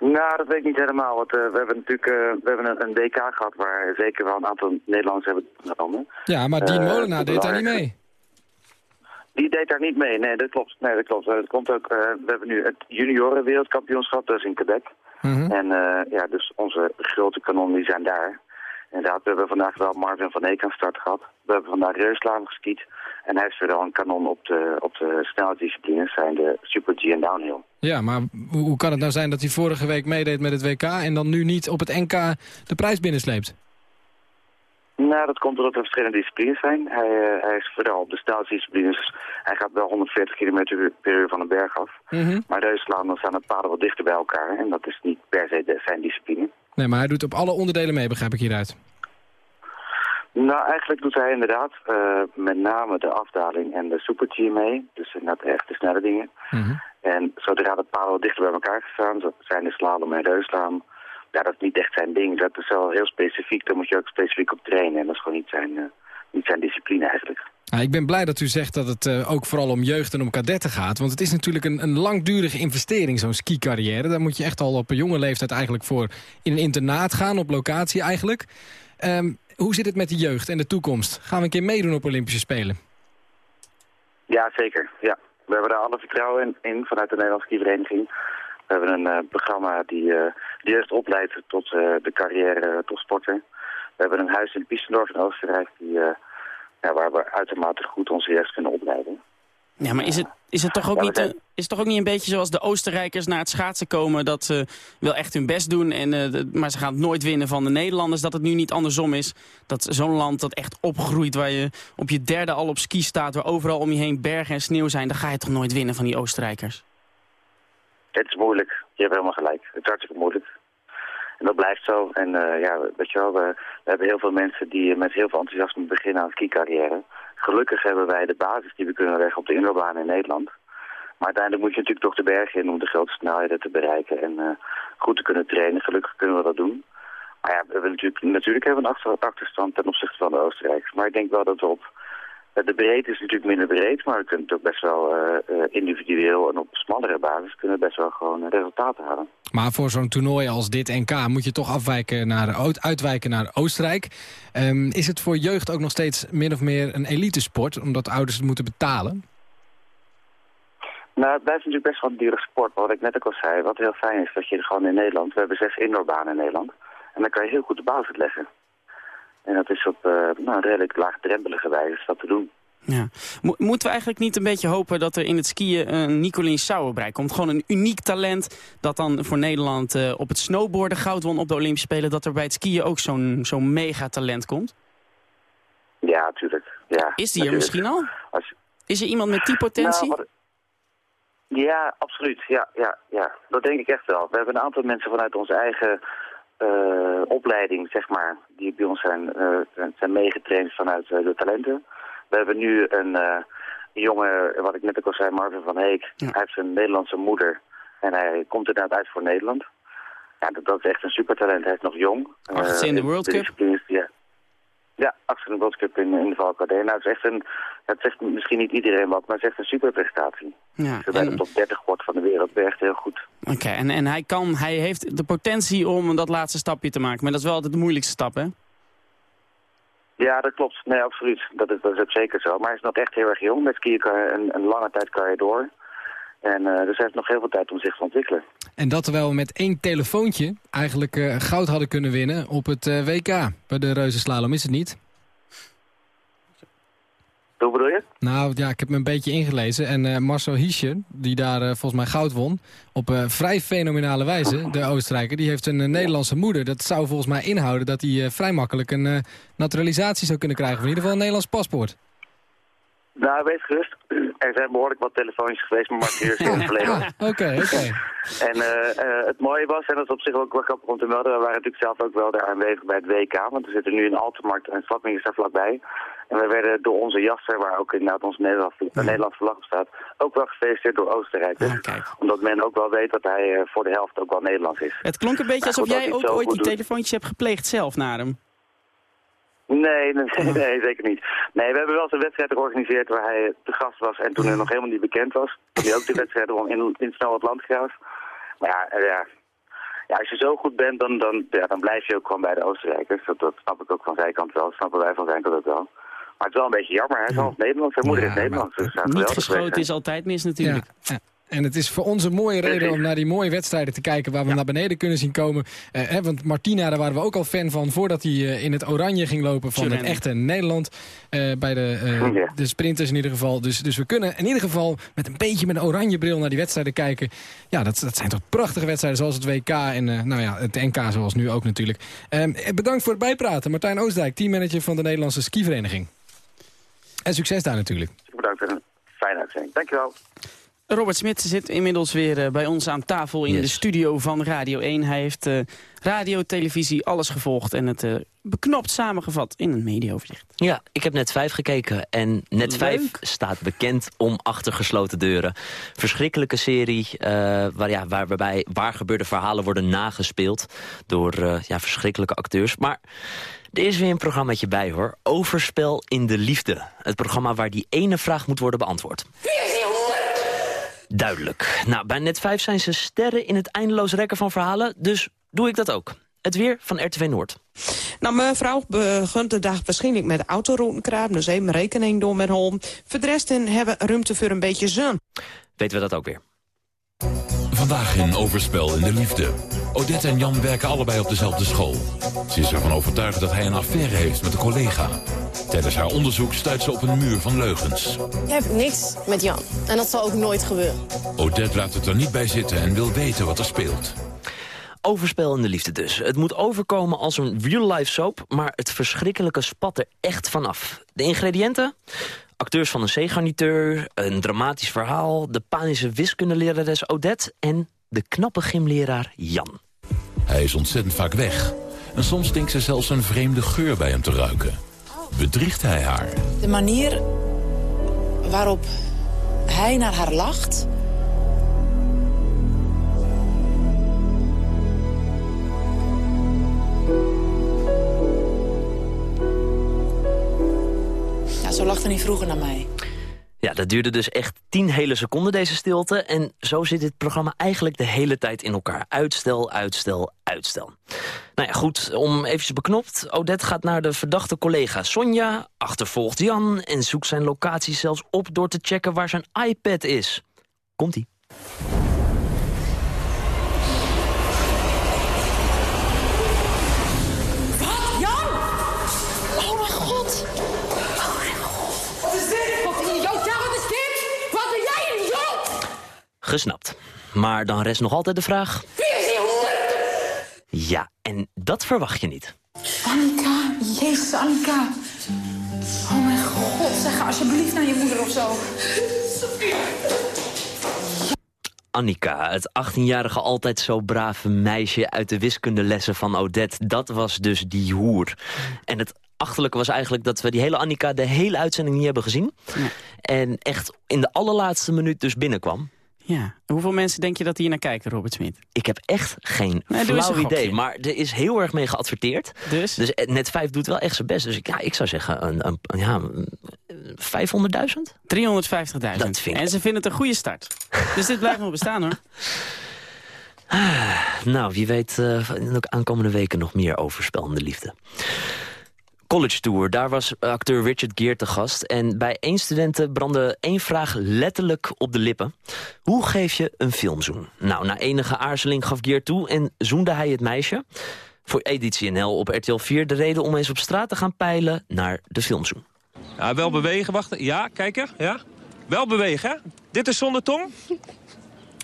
Nou, dat weet ik niet helemaal. Want eh, we hebben natuurlijk eh, we hebben een, een WK gehad waar zeker wel een aantal Nederlanders hebben genomen. Ja, maar Dien Eh, Molenaar deed daar niet mee. Die deed daar niet mee. Nee, dat klopt. Nee, dat klopt. Het komt ook, eh, we hebben nu het junioren wereldkampioenschap, dat is in Quebec. Mhm. En eh, ja, dus onze grote kanonnen die zijn daar. Inderdaad, we hebben vandaag wel Marvin van Eek aan start gehad. We hebben vandaag Reuslaan geskiet. En hij heeft weer al een kanon op de, op de snelheidsdisciplines, zijn de Super G en Downhill. Ja, maar hoe kan het nou zijn dat hij vorige week meedeed met het WK... en dan nu niet op het NK de prijs binnensleept? Nou, dat komt doordat er verschillende disciplines zijn. Hij, eh, hij is vooral op de snelheidsdisciplines. dus Hij gaat wel 140 km per uur van een berg af. Mhm. Maar Reuslaan, dan staan de paden wat dichter bij elkaar. En dat is niet per se de- zijn discipline. Nee, maar hij doet op alle onderdelen mee, begrijp ik hieruit. Nou, eigenlijk doet hij inderdaad eh, met name de afdaling en de super mee. Dus inderdaad echt de snelle dingen. Mhm. En zodra de paden wat dichter bij elkaar staan, zijn de slalom en reuslaan, ja, dat is niet echt zijn ding. Dat is wel heel specifiek, daar moet je ook specifiek op trainen. En dat is gewoon niet zijn, eh, niet zijn discipline eigenlijk. Nou, ik ben blij dat u zegt dat het eh, ook vooral om jeugd en om kadetten gaat. Want het is natuurlijk een, een langdurige investering, zo'n skicarrière. Daar moet je echt al op een jonge leeftijd eigenlijk voor in een internaat gaan, op locatie eigenlijk. Ehm, hoe zit het met de jeugd en de toekomst? Gaan we een keer meedoen op Olympische Spelen? Ja, zeker. Ja. We hebben daar alle vertrouwen in, in vanuit de Nederlandse skivereniging. We hebben een eh, programma die, eh die jeugd opleidt tot eh, de carrière tot sporter. We hebben een huis in Piestendorf in Oostenrijk die, ja, waar we uitermate goed onze jeugd kunnen opleiden. Ja, maar is het, is het toch ook Ja, niet, zijn- is het toch ook niet een beetje zoals de Oostenrijkers naar het schaatsen komen... dat ze wel echt hun best doen, en, maar ze gaan het nooit winnen van de Nederlanders... dat het nu niet andersom is. Dat zo'n land dat echt opgroeit, waar je op je derde al op ski staat... waar overal om je heen bergen en sneeuw zijn... dan ga je toch nooit winnen van die Oostenrijkers? Het is moeilijk. Je hebt helemaal gelijk. Het is hartstikke moeilijk. En dat blijft zo. En eh, ja, weet je wel, we, hebben heel veel mensen die met heel veel enthousiasme beginnen aan skicarrière. Gelukkig hebben wij de basis die we kunnen leggen op de indoorbaan in Nederland. Maar uiteindelijk moet je natuurlijk toch de bergen in om de grote snelheden te bereiken en eh, goed te kunnen trainen. Gelukkig kunnen we dat doen. Maar ja, we hebben natuurlijk, natuurlijk hebben we een achter- achterstand ten opzichte van de Oostenrijkers. Maar ik denk wel dat we op... eh, De breedte is natuurlijk minder breed, maar we kunnen ook best wel eh, eh, individueel en op smallere basis kunnen we best wel gewoon resultaten halen. Maar voor zo'n toernooi als dit NK moet je toch afwijken naar, uitwijken naar Oostenrijk. Ehm, is het voor jeugd ook nog steeds min of meer een elitesport... omdat ouders het moeten betalen? Nou, het blijft natuurlijk best wel een dure sport. Maar wat ik net ook al zei, wat heel fijn is, dat je gewoon in Nederland... We hebben zes indoorbanen in Nederland. En dan kan je heel goed de basis leggen. En dat is op eh, nou, redelijk laagdrempelige wijze dat te doen. Ja. Mo- moeten we eigenlijk niet een beetje hopen dat er in het skiën een Nicolien Sauerbrei komt? Gewoon een uniek talent dat dan voor Nederland eh, op het snowboarden goud won op de Olympische Spelen. Dat er bij het skiën ook zo'n zo'n megatalent komt? Ja, natuurlijk. Ja, Is die er misschien al? Als- Is er iemand met die potentie? Nou, wat- Ja, absoluut. Ja, ja, ja, dat denk ik echt wel. We hebben een aantal mensen vanuit onze eigen eh, opleiding, zeg maar, die bij ons zijn, eh, zijn meegetraind vanuit eh, de talenten. We hebben nu een jongen, wat ik net ook al zei, Marvin van Heek. Hij heeft een Nederlandse moeder en hij komt inderdaad uit voor Nederland. Ja, dat, dat is echt een supertalent. Hij is nog jong. Achtste in de World Cup. ja. Ja, achter de Cup in, in de Valkade. Nou, het is echt een, het zegt misschien niet iedereen wat, maar het is echt een superprestatie. Ja, Als je bij de top 30 wordt van de wereld, echt heel goed. Oké, en, en hij, kan, hij heeft de potentie om dat laatste stapje te maken. Maar dat is wel altijd de moeilijkste stap, hè? Ja, dat klopt. Nee, absoluut. Dat is, dat is ook zeker zo. Maar hij is nog echt heel erg jong. Met skiën kan je een, een lange tijd kan je door. En eh, dus hij heeft nog heel veel tijd om zich te ontwikkelen. En dat terwijl we met één telefoontje eigenlijk eh, goud hadden kunnen winnen op het eh, WK. Bij de reuzenslalom, is het niet? Hoe bedoel je? Nou ja, ik heb me een beetje ingelezen. En Marcel Hiescher, die daar volgens mij goud won... op vrij fenomenale wijze, de Oostenrijker... die heeft een Nederlandse moeder. Dat zou volgens mij inhouden dat hij vrij makkelijk een naturalisatie zou kunnen krijgen. Of in ieder geval een Nederlands paspoort. Nou, wees gerust. Er zijn behoorlijk wat telefoontjes geweest met marketeers in het verleden. Oké, oké. En eh, eh, het mooie was, en dat is op zich ook wel grappig om te melden, we waren natuurlijk zelf ook wel daar aanwezig bij het WK, want we zitten nu in Altemarkt en Slapping is daar vlakbij. En we werden door onze jassen, waar ook inderdaad onze Nederlands, Nederlandse vlag op staat, ook wel gefeliciteerd door Oostenrijkers. Omdat men ook wel weet dat hij eh, voor de helft ook wel Nederlands is. Het klonk een beetje Maar alsof jij ook ooit die telefoontjes hebt gepleegd zelf naar hem. Nee, nee, nee, nee, zeker niet. Nee, we hebben wel eens een wedstrijd georganiseerd waar hij te gast was en toen hij nog helemaal niet bekend was. Toen hij ook de wedstrijd won in, in snel het landgraaf. Maar ja, eh, ja, ja, als je zo goed bent, dan, dan, ja, dan blijf je ook gewoon bij de Oostenrijkers. Dat, dat snap ik ook van zijn kant wel, dat snappen wij van zijn kant ook wel. Maar het is wel een beetje jammer, hij is half Nederlands, zijn moeder is Nederlands. Dus, Niet geschoten is altijd mis natuurlijk. Ja. En het is voor ons een mooie reden om naar die mooie wedstrijden te kijken... waar we naar beneden kunnen zien komen. Eh, hè, want Martina, daar waren we ook al fan van... voordat hij eh, in het oranje ging lopen van het echte Nederland. eh, bij de, Ja. de sprinters in ieder geval. Dus, dus we kunnen in ieder geval met een beetje met een oranje bril naar die wedstrijden kijken. Ja, dat, dat zijn toch prachtige wedstrijden zoals het WK en nou ja, het NK zoals nu ook natuurlijk. Ehm, eh, bedankt voor het bijpraten. Martijn Oostdijk, teammanager van de Nederlandse skivereniging. En succes daar natuurlijk. Bedankt en een fijne uitzending. Dankjewel. Robert Smit zit inmiddels weer eh, bij ons aan tafel in Yes. de studio van Radio 1. Hij heeft eh, radio, televisie, alles gevolgd en het eh, beknopt samengevat in een mediaoverzicht. Ja, ik heb net 5 gekeken en net 5 staat bekend om achter gesloten deuren. Verschrikkelijke serie eh, waar, ja, waar, waarbij waar gebeurde verhalen worden nagespeeld door eh, ja, verschrikkelijke acteurs. Maar er is weer een programmaatje bij hoor. Overspel in de liefde. Het programma waar die ene vraag moet worden beantwoord. Duidelijk. Nou, bij Net 5 zijn ze sterren in het eindeloos rekken van verhalen, dus doe ik dat ook. Het weer van RTV Noord. Nou, mevrouw begint de dag waarschijnlijk met autorouten krapen, dus even rekening doen met hom. Voor de rest dan hebben ruimte voor een beetje zon. Weten we dat ook weer. Vandaag in Overspel in de Liefde. Odette en Jan werken allebei op dezelfde school. Ze is ervan overtuigd dat hij een affaire heeft met een collega. Tijdens haar onderzoek stuit ze op een muur van leugens. Je hebt niks met Jan. En dat zal ook nooit gebeuren. Odette laat het er niet bij zitten en wil weten wat er speelt. Overspel in de liefde dus. Het moet overkomen als een real-life soap... maar het verschrikkelijke spat er echt vanaf. De ingrediënten? Acteurs van een zeegarniteur, een dramatisch verhaal... de panische wiskundelerares Odette en de knappe gymleraar Jan. Hij is ontzettend vaak weg. En soms denkt ze zelfs een vreemde geur bij hem te ruiken. Bedriegt hij haar? De manier waarop hij naar haar lacht... Ja, zo lachte hij vroeger naar mij. Ja, dat duurde dus echt tien hele seconden, deze stilte. En zo zit dit programma eigenlijk de hele tijd in elkaar. Uitstel, uitstel, uitstel. Nou ja, goed, om eventjes beknopt. Odette gaat naar de verdachte collega Sonja, achtervolgt Jan... en zoekt zijn locatie zelfs op door te checken waar zijn iPad is. Komt-ie. Gesnapt. Maar dan rest nog altijd de vraag... Wie is die hoer? Ja, en dat verwacht je niet. Annika, jezus Annika. Oh mijn god, zeg alsjeblieft naar je moeder of zo. Annika, het 18-jarige altijd zo brave meisje uit de wiskundelessen van Odette. Dat was dus die hoer. En het achterlijke was eigenlijk dat we die hele Annika de hele uitzending niet hebben gezien. En echt in de allerlaatste minuut dus binnenkwam. Ja. Hoeveel mensen denk je dat hier naar kijken, Robert Smit? Ik heb echt geen Nee, flauw idee. Maar er is heel erg mee geadverteerd. Dus? Dus eh, Net 5 doet wel echt zijn best. Dus ik, ja, ik zou zeggen een, een, ja, een- 500.000? 350.000. Dat vind ik- En ze vinden het een goede start. dus dit blijft nog bestaan, hoor. Nou, wie weet in de aankomende weken nog meer over spelende liefde. College Tour, daar was acteur Richard Gere te gast. En bij één studenten brandde één vraag letterlijk op de lippen. Hoe geef je een filmzoen? Nou, na enige aarzeling gaf Gere toe en zoende hij het meisje. Voor editie NL op RTL 4 de reden om eens op straat te gaan peilen naar de filmzoen. Ja, wel bewegen, wacht. Ja, kijk er. Ja. Wel bewegen, hè? Dit is zonder tong?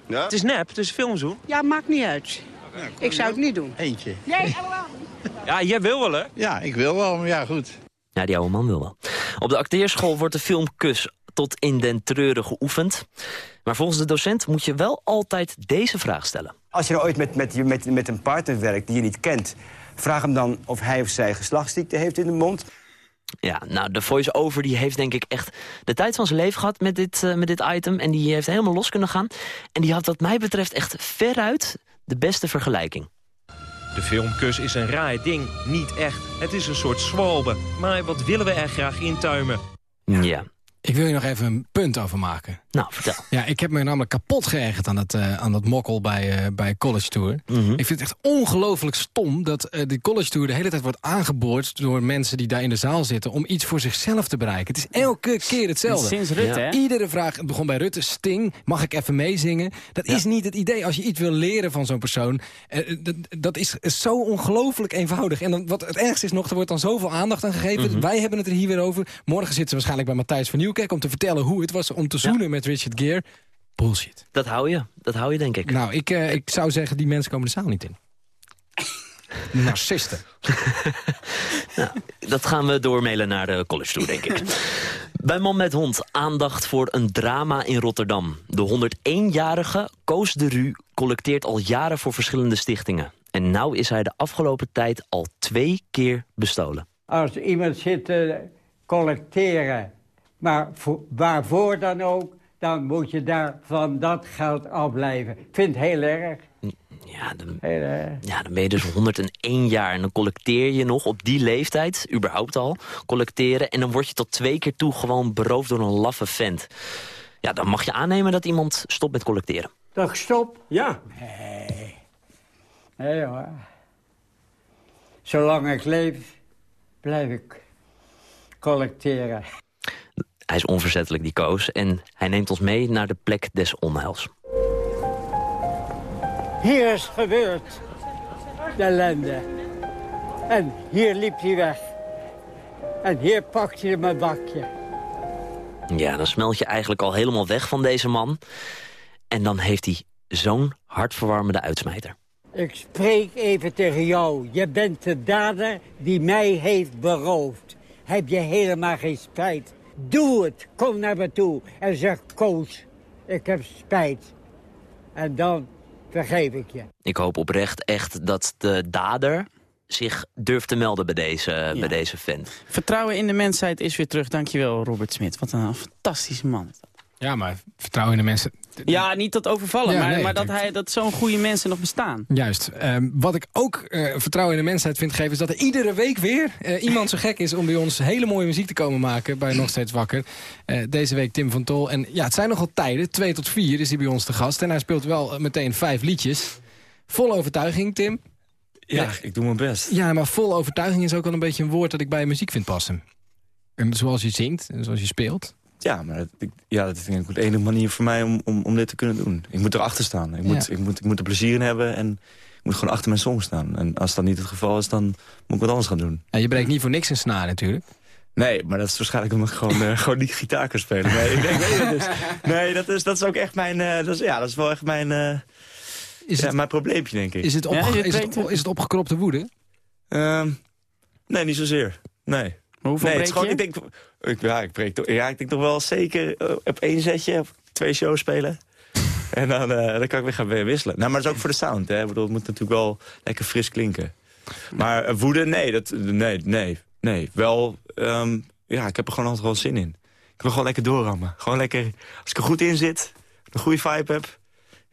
Ja. Het is nep, het is filmzoen. Ja, maakt niet uit. Ik zou het niet doen. Eentje. Nee, Ja, jij wil wel, hè? Ja, ik wil wel, maar ja, goed. Ja, die oude man wil wel. Op de acteerschool wordt de filmkus tot in den treuren geoefend. Maar volgens de docent moet je wel altijd deze vraag stellen. Als je nou ooit met, met, met, met een partner werkt die je niet kent... vraag hem dan of hij of zij geslachtsziekte heeft in de mond. Ja, nou, de voice-over die heeft denk ik echt de tijd van zijn leven gehad met dit, eh, met dit item. En die heeft helemaal los kunnen gaan. En die had wat mij betreft echt veruit de beste vergelijking. De filmkus is een raar ding. Niet echt. Het is een soort zwalbe. Maar wat willen we er graag intuimen? Ja. Ik wil je nog even een punt over maken. Nou, vertel. Ja, ik heb me namelijk kapot geërgerd aan dat, eh, aan dat mokkel bij, eh, bij College Tour. Mhm. Ik vind het echt ongelooflijk stom dat eh, die College Tour de hele tijd wordt aangeboord... door mensen die daar in de zaal zitten om iets voor zichzelf te bereiken. Het is elke keer hetzelfde. Sinds Rutte, hè? Iedere vraag, het begon bij Rutte, Sting, mag ik even meezingen? Dat is niet het idee. Als je iets wil leren van zo'n persoon, eh, dat, dat is zo ongelooflijk eenvoudig. En dan, wat het ergste is nog, er wordt dan zoveel aandacht aan gegeven. Mhm. Wij hebben het er hier weer over. Morgen zitten ze waarschijnlijk bij Matthijs van Nieuwkerk... om te vertellen hoe het was om te zoenen met Richard Gere. Bullshit. Dat hou je. Dat hou je, denk ik. Nou, ik, eh, ik zou zeggen, die mensen komen de zaal niet in. Narcisten. Dat gaan we doormailen naar de college toe, denk ik. Bij Man met Hond aandacht voor een drama in Rotterdam. De 101-jarige Koos de Ru collecteert al jaren voor verschillende stichtingen. En nou is hij de afgelopen tijd al twee keer bestolen. Als iemand zit te collecteren, maar voor, waarvoor dan ook... dan moet je daar van dat geld afblijven. Ik vind het heel erg. Ja, dan, Heel erg. ja, dan ben je dus 101 jaar en dan collecteer je nog op die leeftijd, überhaupt al, collecteren. En dan word je tot twee keer toe gewoon beroofd door een laffe vent. Ja, dan mag je aannemen dat iemand stopt met collecteren. Toch stop? Ja. Nee. Nee hoor. Zolang ik leef, blijf ik collecteren. Hij is onverzettelijk, die Koos. En hij neemt ons mee naar de plek des onheils. Hier is gebeurd. De ellende. En hier liep hij weg. En hier pakte hij mijn bakje. Ja, dan smelt je eigenlijk al helemaal weg van deze man. En dan heeft hij zo'n hartverwarmende uitsmijter. Ik spreek even tegen jou. Je bent de dader die mij heeft beroofd. Heb je helemaal geen spijt? Doe het. Kom naar me toe en zeg, Koos, ik heb spijt. En dan vergeef ik je. Ik hoop oprecht echt dat de dader zich durft te melden bij deze, bij deze vent. Vertrouwen in de mensheid is weer terug. Dankjewel, Robert Smit. Wat een fantastische man. Ja, maar vertrouwen in de mensen... Ja, niet dat overvallen, Ja, maar, nee, maar dat, hij, dat zo'n goede mensen nog bestaan. Juist. Ehm, wat ik ook eh, vertrouwen in de mensheid vind geven... is dat er iedere week weer eh, iemand zo gek is... om bij ons hele mooie muziek te komen maken bij Nog Steeds Wakker. Eh, deze week Tim van Tol. En ja, het zijn nogal tijden. Twee tot vier is hij bij ons te gast. En hij speelt wel meteen vijf liedjes. Vol overtuiging, Tim. Ja, ik doe mijn best. Ja, maar vol overtuiging is ook wel een beetje een woord... dat ik bij muziek vind passen. En zoals je zingt en zoals je speelt. Ja, maar dat, ik, ja, dat vind ik de enige manier voor mij om, om, om dit te kunnen doen. Ik moet erachter staan. Ik moet, Ja. ik, moet, ik moet er plezier in hebben en ik moet gewoon achter mijn song staan. En als dat niet het geval is, dan moet ik wat anders gaan doen. Ja, je breekt niet voor niks een snaar natuurlijk. Nee, maar dat is waarschijnlijk omdat ik gewoon, eh, gewoon niet gitaar kan spelen. Nee, ik denk, nee, dat is, nee dat, is, dat is ook echt mijn... eh, dat is, ja, dat is wel echt mijn, eh, Is ja, het- mijn probleempje, denk ik. Is het, opge- is het, is het opgekropte woede? Ehm, nee, niet zozeer. Nee. Hoeveel nee, het is gewoon, je? Ik denk, ik, ja, ik, breek, toch- ja, ik denk toch wel zeker eh, op één zetje of twee shows spelen. en dan, eh, dan kan ik weer gaan wisselen. Nou, maar dat is ook voor de sound. Hè. Ik bedoel, het moet natuurlijk wel lekker fris klinken. Maar eh, woede, nee, dat, nee, nee, nee. Wel, ehm, ja, ik heb er gewoon altijd wel zin in. Ik wil gewoon lekker doorrammen. Gewoon lekker, als ik er goed in zit, een goede vibe heb...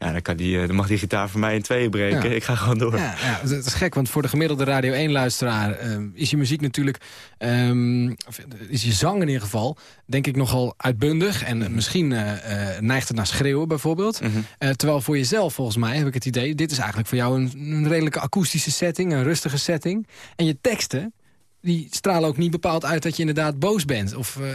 Ja, dan, kan die, eh, dan mag die gitaar voor mij in tweeën breken. Ja. Ik ga gewoon door. Ja, ja, het is gek, want voor de gemiddelde Radio 1-luisteraar... is je muziek natuurlijk, ehm, of, is je zang in ieder geval... denk ik nogal uitbundig. En Mhm. misschien eh, eh, neigt het naar schreeuwen bijvoorbeeld. Eh, terwijl voor jezelf, volgens mij, heb ik het idee... dit is eigenlijk voor jou een, een redelijke akoestische setting, een rustige setting. En je teksten, die stralen ook niet bepaald uit... dat je inderdaad boos bent. Of eh,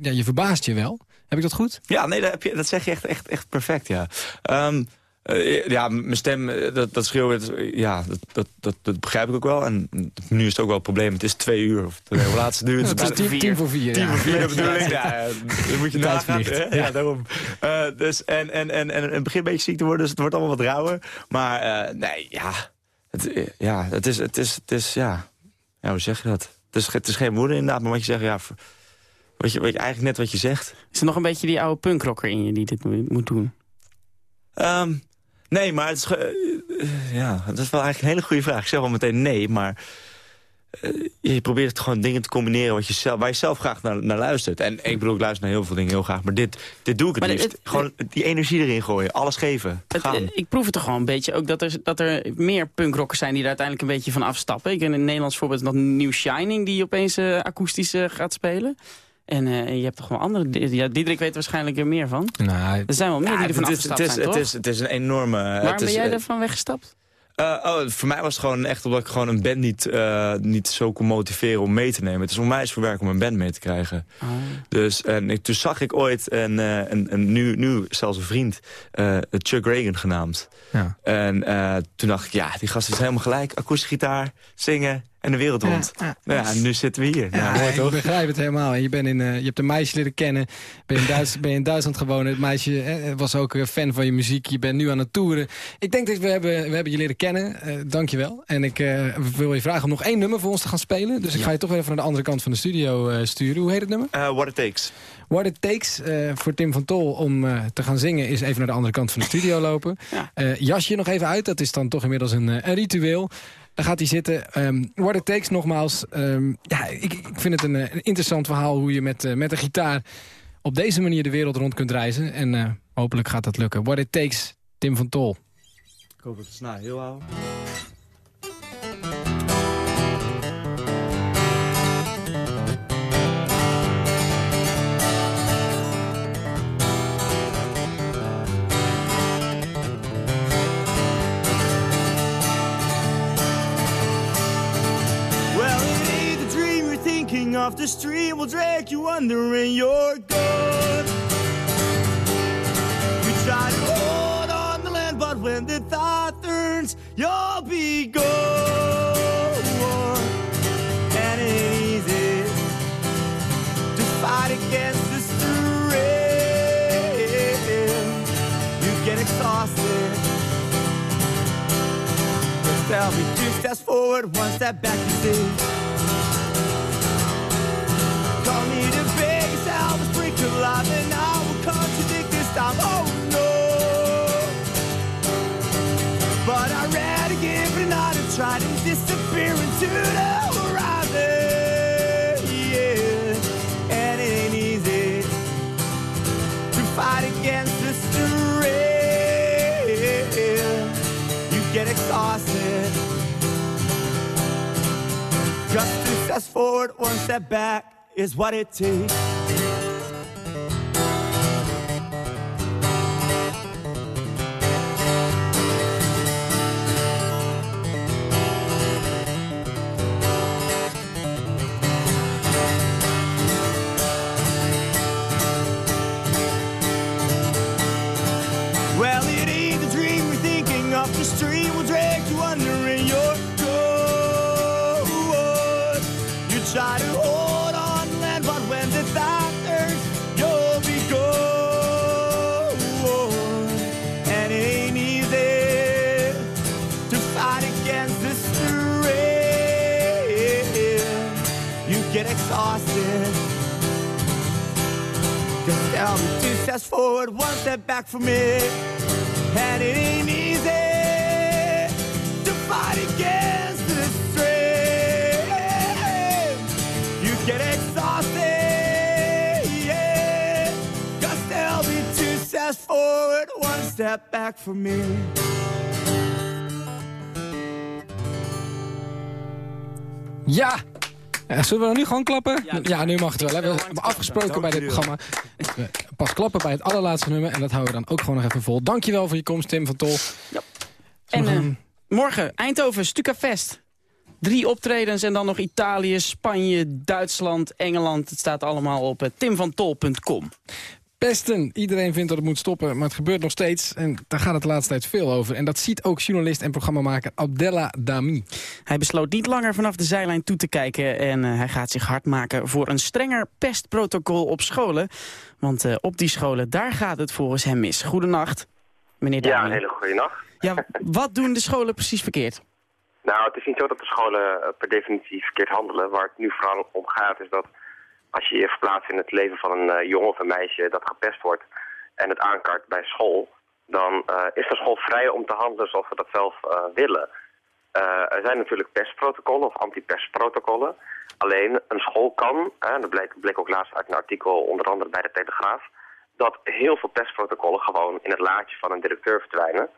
ja, je verbaast je wel. Heb ik dat goed? Ja, nee, dat, heb je, dat zeg je echt, echt, echt perfect, ja. Ehm, eh, ja, mijn stem, eh, dat, dat schreeuwen, dat, ja, dat, dat, dat, dat begrijp ik ook wel. En nu is het ook wel een probleem. Het is twee uur, of de laatste duurt. Ja, het is tien- tien voor vier, Tien ja. voor vier, dat bedoel ik. Ja. Ja, dat moet je nagaan. Ja, daarom. Eh, dus, en, en, en, en het begint een beetje ziek te worden, dus het wordt allemaal wat rauwer. Maar nee, ja, het, ja, het is, het is, het is, ja, ja, hoe zeg je dat? Het is, het is geen woede inderdaad, maar wat je zegt, ja, wat je, wat je, eigenlijk net wat je zegt. Is er nog een beetje die oude punkrocker in je die dit mo- moet doen? Ehm, nee, maar het is, eh, ja, dat is wel eigenlijk een hele goede vraag. Ik zeg wel meteen nee, maar eh, je probeert gewoon dingen te combineren wat je zelf, waar je zelf graag naar, naar luistert. En ik bedoel, ik luister naar heel veel dingen heel graag, maar dit, dit doe ik het Maar liefst. het- gewoon die energie erin gooien, alles geven, gaan. ik proef het toch gewoon een beetje ook dat er, dat er meer punkrockers zijn die er uiteindelijk een beetje van afstappen. Ik ken een Nederlands voorbeeld dat New Shining die opeens eh, akoestisch gaat spelen. En eh, je hebt toch wel andere... Ja, Diederik weet waarschijnlijk er meer van. Nou, er zijn wel meer die ervan het is, afgestapt het is, zijn, het toch? is, het is een enorme... Waarom het is, ben jij eh, ervan weggestapt? Eh, oh, voor mij was het gewoon echt omdat ik gewoon een band niet, eh, niet zo kon motiveren om mee te nemen. Het is voor mij is voor werk om een band mee te krijgen. Ah. Dus en ik, toen zag ik ooit een, eh, een, een nu, nu zelfs een vriend, eh, Chuck Reagan genaamd. Ja. En eh, toen dacht ik, ja, die gast is helemaal gelijk. Akoestische gitaar, zingen en de wereld rond. Ja, ja. Nou ja, nu zitten we hier. Ja, mooi ik toch? begrijp het helemaal. En je, bent in, eh, je hebt een meisje leren kennen. Ben je in, Duits, ben in Duitsland gewoond. Het meisje eh, was ook eh, fan van je muziek. Je bent nu aan het toeren. Ik denk dat we hebben, we hebben je leren kennen. Eh Dank je wel. En ik eh, wil je vragen om nog één nummer voor ons te gaan spelen. Dus ik ga je toch weer even naar de andere kant van de studio eh, sturen. Hoe heet het nummer? Eh, what it takes. What it takes eh, voor Tim van Tol om eh, te gaan zingen... is even naar de andere kant van de studio lopen. Eh, jasje nog even uit. Dat is dan toch inmiddels een, eh, een ritueel. Dan gaat hij zitten. Ehm, What It Takes, nogmaals. ehm, ja, ik, ik vind het een, eh, interessant verhaal... hoe je met, eh, met een gitaar op deze manier de wereld rond kunt reizen. En eh, hopelijk gaat dat lukken. What It Takes, Tim van Tol. Ik hoop dat het snel heel hou. The stream will drag you under and you're gone. You try to hold on the land, but when the thought turns, you'll be gone. And it ain't easy to fight against the stream. You get exhausted. Just tell me two steps forward, one step back, you see. Time. Oh no. But I'd rather give it another try to disappear into the horizon. Yeah, and it ain't easy to fight against the stream. You get exhausted. Just two steps forward, one step back is what it takes. Against the stream. You get exhausted. Just tell me two steps forward, one step back for me. And it ain't easy to fight against the stream. You get exhausted, yeah. Tell me two steps forward. one step back for me. Ja! Eh, Zullen we dan nu gewoon klappen? Ja, nu mag het wel. Hè? We hebben afgesproken bij dit programma. We Pas klappen bij het allerlaatste nummer. En dat houden we dan ook gewoon nog even vol. Dankjewel voor je komst, Tim van Tol. En eh, morgen, Eindhoven, Stukafest. Drie optredens en dan nog Italië, Spanje, Duitsland, Engeland. Het staat allemaal op uh, timvantol.com. Pesten. Iedereen vindt dat het moet stoppen, maar het gebeurt nog steeds. En daar gaat het de laatste tijd veel over. En dat ziet ook journalist en programmamaker Abdella Dami. Hij besloot niet langer vanaf de zijlijn toe te kijken... en uh, hij gaat zich hard maken voor een strenger pestprotocol op scholen. Want uh, op die scholen, daar gaat het volgens hem mis. Goedenacht, meneer Dami. Ja, een hele goede nacht. Ja, wat doen de scholen precies verkeerd? Nou, het is niet zo dat de scholen eh, per definitie verkeerd handelen. Waar het nu vooral om gaat is dat als je je verplaatst in het leven van een uh, jongen of een meisje dat gepest wordt en het aankaart bij school, dan uh, is de school vrij om te handelen zoals we dat zelf uh, willen. er zijn natuurlijk pestprotocollen of antipestprotocollen. Alleen een school kan, en dat bleek, ook laatst uit een artikel onder andere bij de Telegraaf, dat heel veel pestprotocollen gewoon in het laadje van een directeur verdwijnen.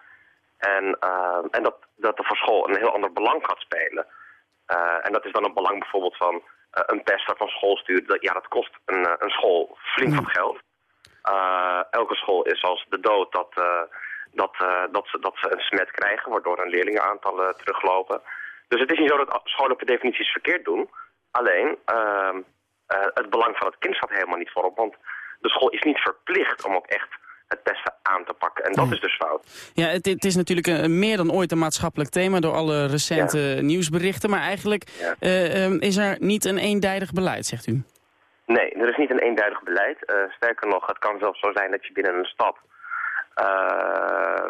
En, en dat, dat er voor school een heel ander belang gaat spelen. en dat is dan een belang bijvoorbeeld van een pester van school stuurt, dat, ja, dat kost een, een school flink wat geld. Uh, elke school is als de dood dat, uh, dat, dat, ze, dat ze een smet krijgen, waardoor hun leerlingenaantallen teruglopen. Dus het is niet zo dat scholen per definitie verkeerd doen. Alleen, ehm, het belang van het kind staat helemaal niet voorop. Want de school is niet verplicht om ook echt het pesten aan te pakken. En dat is dus fout. Ja, het, het is natuurlijk een, meer dan ooit een maatschappelijk thema door alle recente ja. nieuwsberichten. Maar eigenlijk ja. uh, um, is er niet een eendijdig beleid, zegt u? Nee, er is niet een eenduidig beleid. Uh, sterker nog, het kan zelfs zo zijn dat je binnen een stad uh,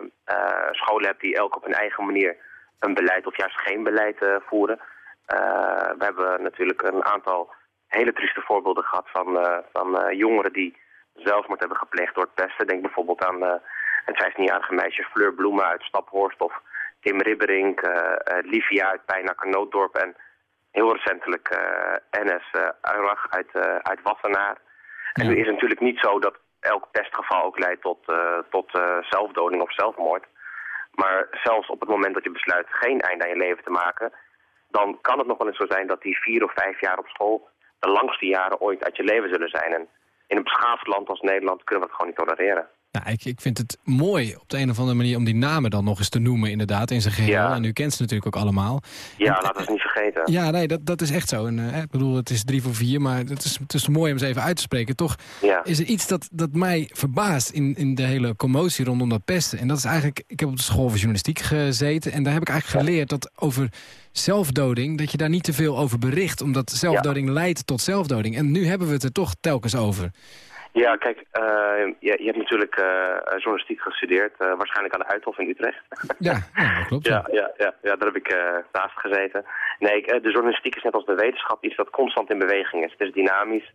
scholen hebt die elk op hun eigen manier een beleid of juist geen beleid voeren. we hebben natuurlijk een aantal hele trieste voorbeelden gehad van, van jongeren die zelfmoord hebben gepleegd door pesten. Denk bijvoorbeeld aan uh, het 15-jarige meisje Fleur Bloemen uit Staphorst of Tim Ribberink, uh, uh, Livia uit Pijnakker Nooddorp en heel recentelijk NS Uirach uit, uit Wassenaar. En nu is het natuurlijk niet zo dat elk pestgeval ook leidt tot, tot zelfdoding of zelfmoord. Maar zelfs op het moment dat je besluit geen einde aan je leven te maken... dan kan het nog wel eens zo zijn dat die vier of vijf jaar op school... de langste jaren ooit uit je leven zullen zijn. En in een beschaafd land als Nederland kunnen we het gewoon niet tolereren. Nou, ik, ik vind het mooi op de een of andere manier om die namen dan nog eens te noemen inderdaad in zijn geheel. Ja. En u kent ze natuurlijk ook allemaal. Ja, en, laten we het niet vergeten. Ja, nee, dat, dat is echt zo. En, uh, ik bedoel, het is drie voor vier, maar het is, het is mooi om ze even uit te spreken. Toch ja. is er iets dat, dat mij verbaast in, in de hele commotie rondom dat pesten. En dat is eigenlijk, ik heb op de school voor journalistiek gezeten en daar heb ik eigenlijk geleerd dat over zelfdoding, dat je daar niet te veel over bericht. Omdat zelfdoding leidt tot zelfdoding. En nu hebben we het er toch telkens over. Ja, kijk, uh, je, je, hebt natuurlijk uh, journalistiek gestudeerd, uh, waarschijnlijk aan de Uithof in Utrecht. Ja, ja dat klopt. ja, ja, ja, ja, daar heb ik naast gezeten. Nee, de journalistiek is net als de wetenschap iets dat constant in beweging is. Het is dynamisch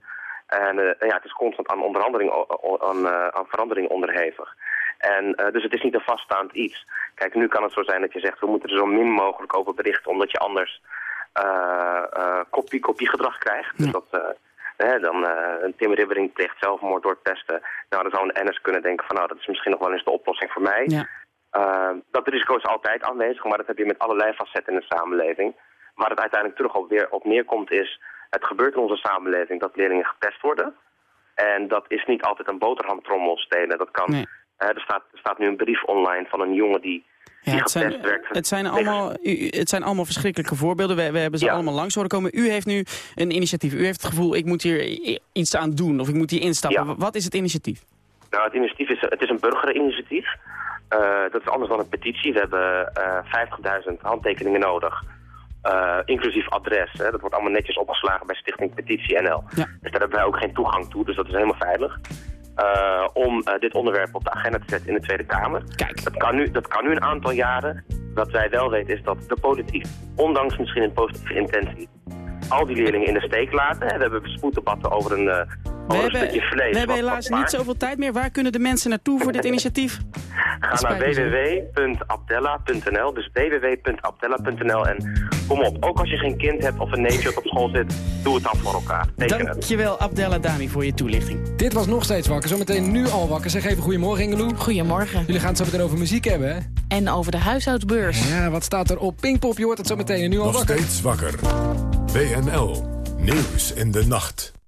en ja, het is constant aan, onderhandeling, aan, aan verandering onderhevig. En dus het is niet een vaststaand iets. Kijk, nu kan het zo zijn dat je zegt, we moeten er zo min mogelijk over berichten, omdat je anders kopie-kopie-gedrag krijgt. Dus dat... Hè, dan uh, Tim Ribbering pleegt zelfmoord door het pesten. Nou, dan zou een NS kunnen denken van nou, dat is misschien nog wel eens de oplossing voor mij. Ja. Uh, dat risico is altijd aanwezig, maar dat heb je met allerlei facetten in de samenleving. Waar het uiteindelijk terug op, weer op neerkomt is, het gebeurt in onze samenleving dat leerlingen gepest worden. En dat is niet altijd een boterhamtrommel stelen. Dat kan, nee. uh, er, staat, er staat nu een brief online van een jongen die ja, het, zijn, het, zijn allemaal, het zijn allemaal verschrikkelijke voorbeelden. We, we hebben ze ja. allemaal langs horen komen. U heeft nu een initiatief. U heeft het gevoel, ik moet hier iets aan doen. Of ik moet hier instappen. Ja. Wat is het initiatief? Nou, het initiatief is, het is een burgerinitiatief. Uh, dat is anders dan een petitie. We hebben uh, 50.000 handtekeningen nodig. Uh, inclusief adres. Hè. Dat wordt allemaal netjes opgeslagen bij Stichting Petitie NL. Ja. Dus daar hebben wij ook geen toegang toe. Dus dat is helemaal veilig. Uh, om uh, dit onderwerp op de agenda te zetten in de Tweede Kamer. Kijk. Dat kan nu, dat kan nu een aantal jaren. Wat wij wel weten is dat de politiek, ondanks misschien een positieve intentie, al die leerlingen in de steek laten. We hebben spoeddebatten over een, uh, over we een hebben, stukje vlees. We hebben helaas niet zoveel tijd meer. Waar kunnen de mensen naartoe voor dit initiatief? Ga naar www.abdella.nl, dus www.abdella.nl en Kom op, ook als je geen kind hebt of een neefje dat op school zit, doe het dan voor elkaar. Teken het. Dankjewel Abdel Dami voor je toelichting. Dit was nog steeds wakker. Zometeen nu al wakker. Zeg even goedemorgen Ingeloe. Goedemorgen. Jullie gaan het zo meteen over muziek hebben, hè? En over de huishoudsbeurs. Ja, wat staat er op Pinkpop? Je hoort het zo meteen en nu al Nog wakker. steeds wakker. WNL. Nieuws in de nacht.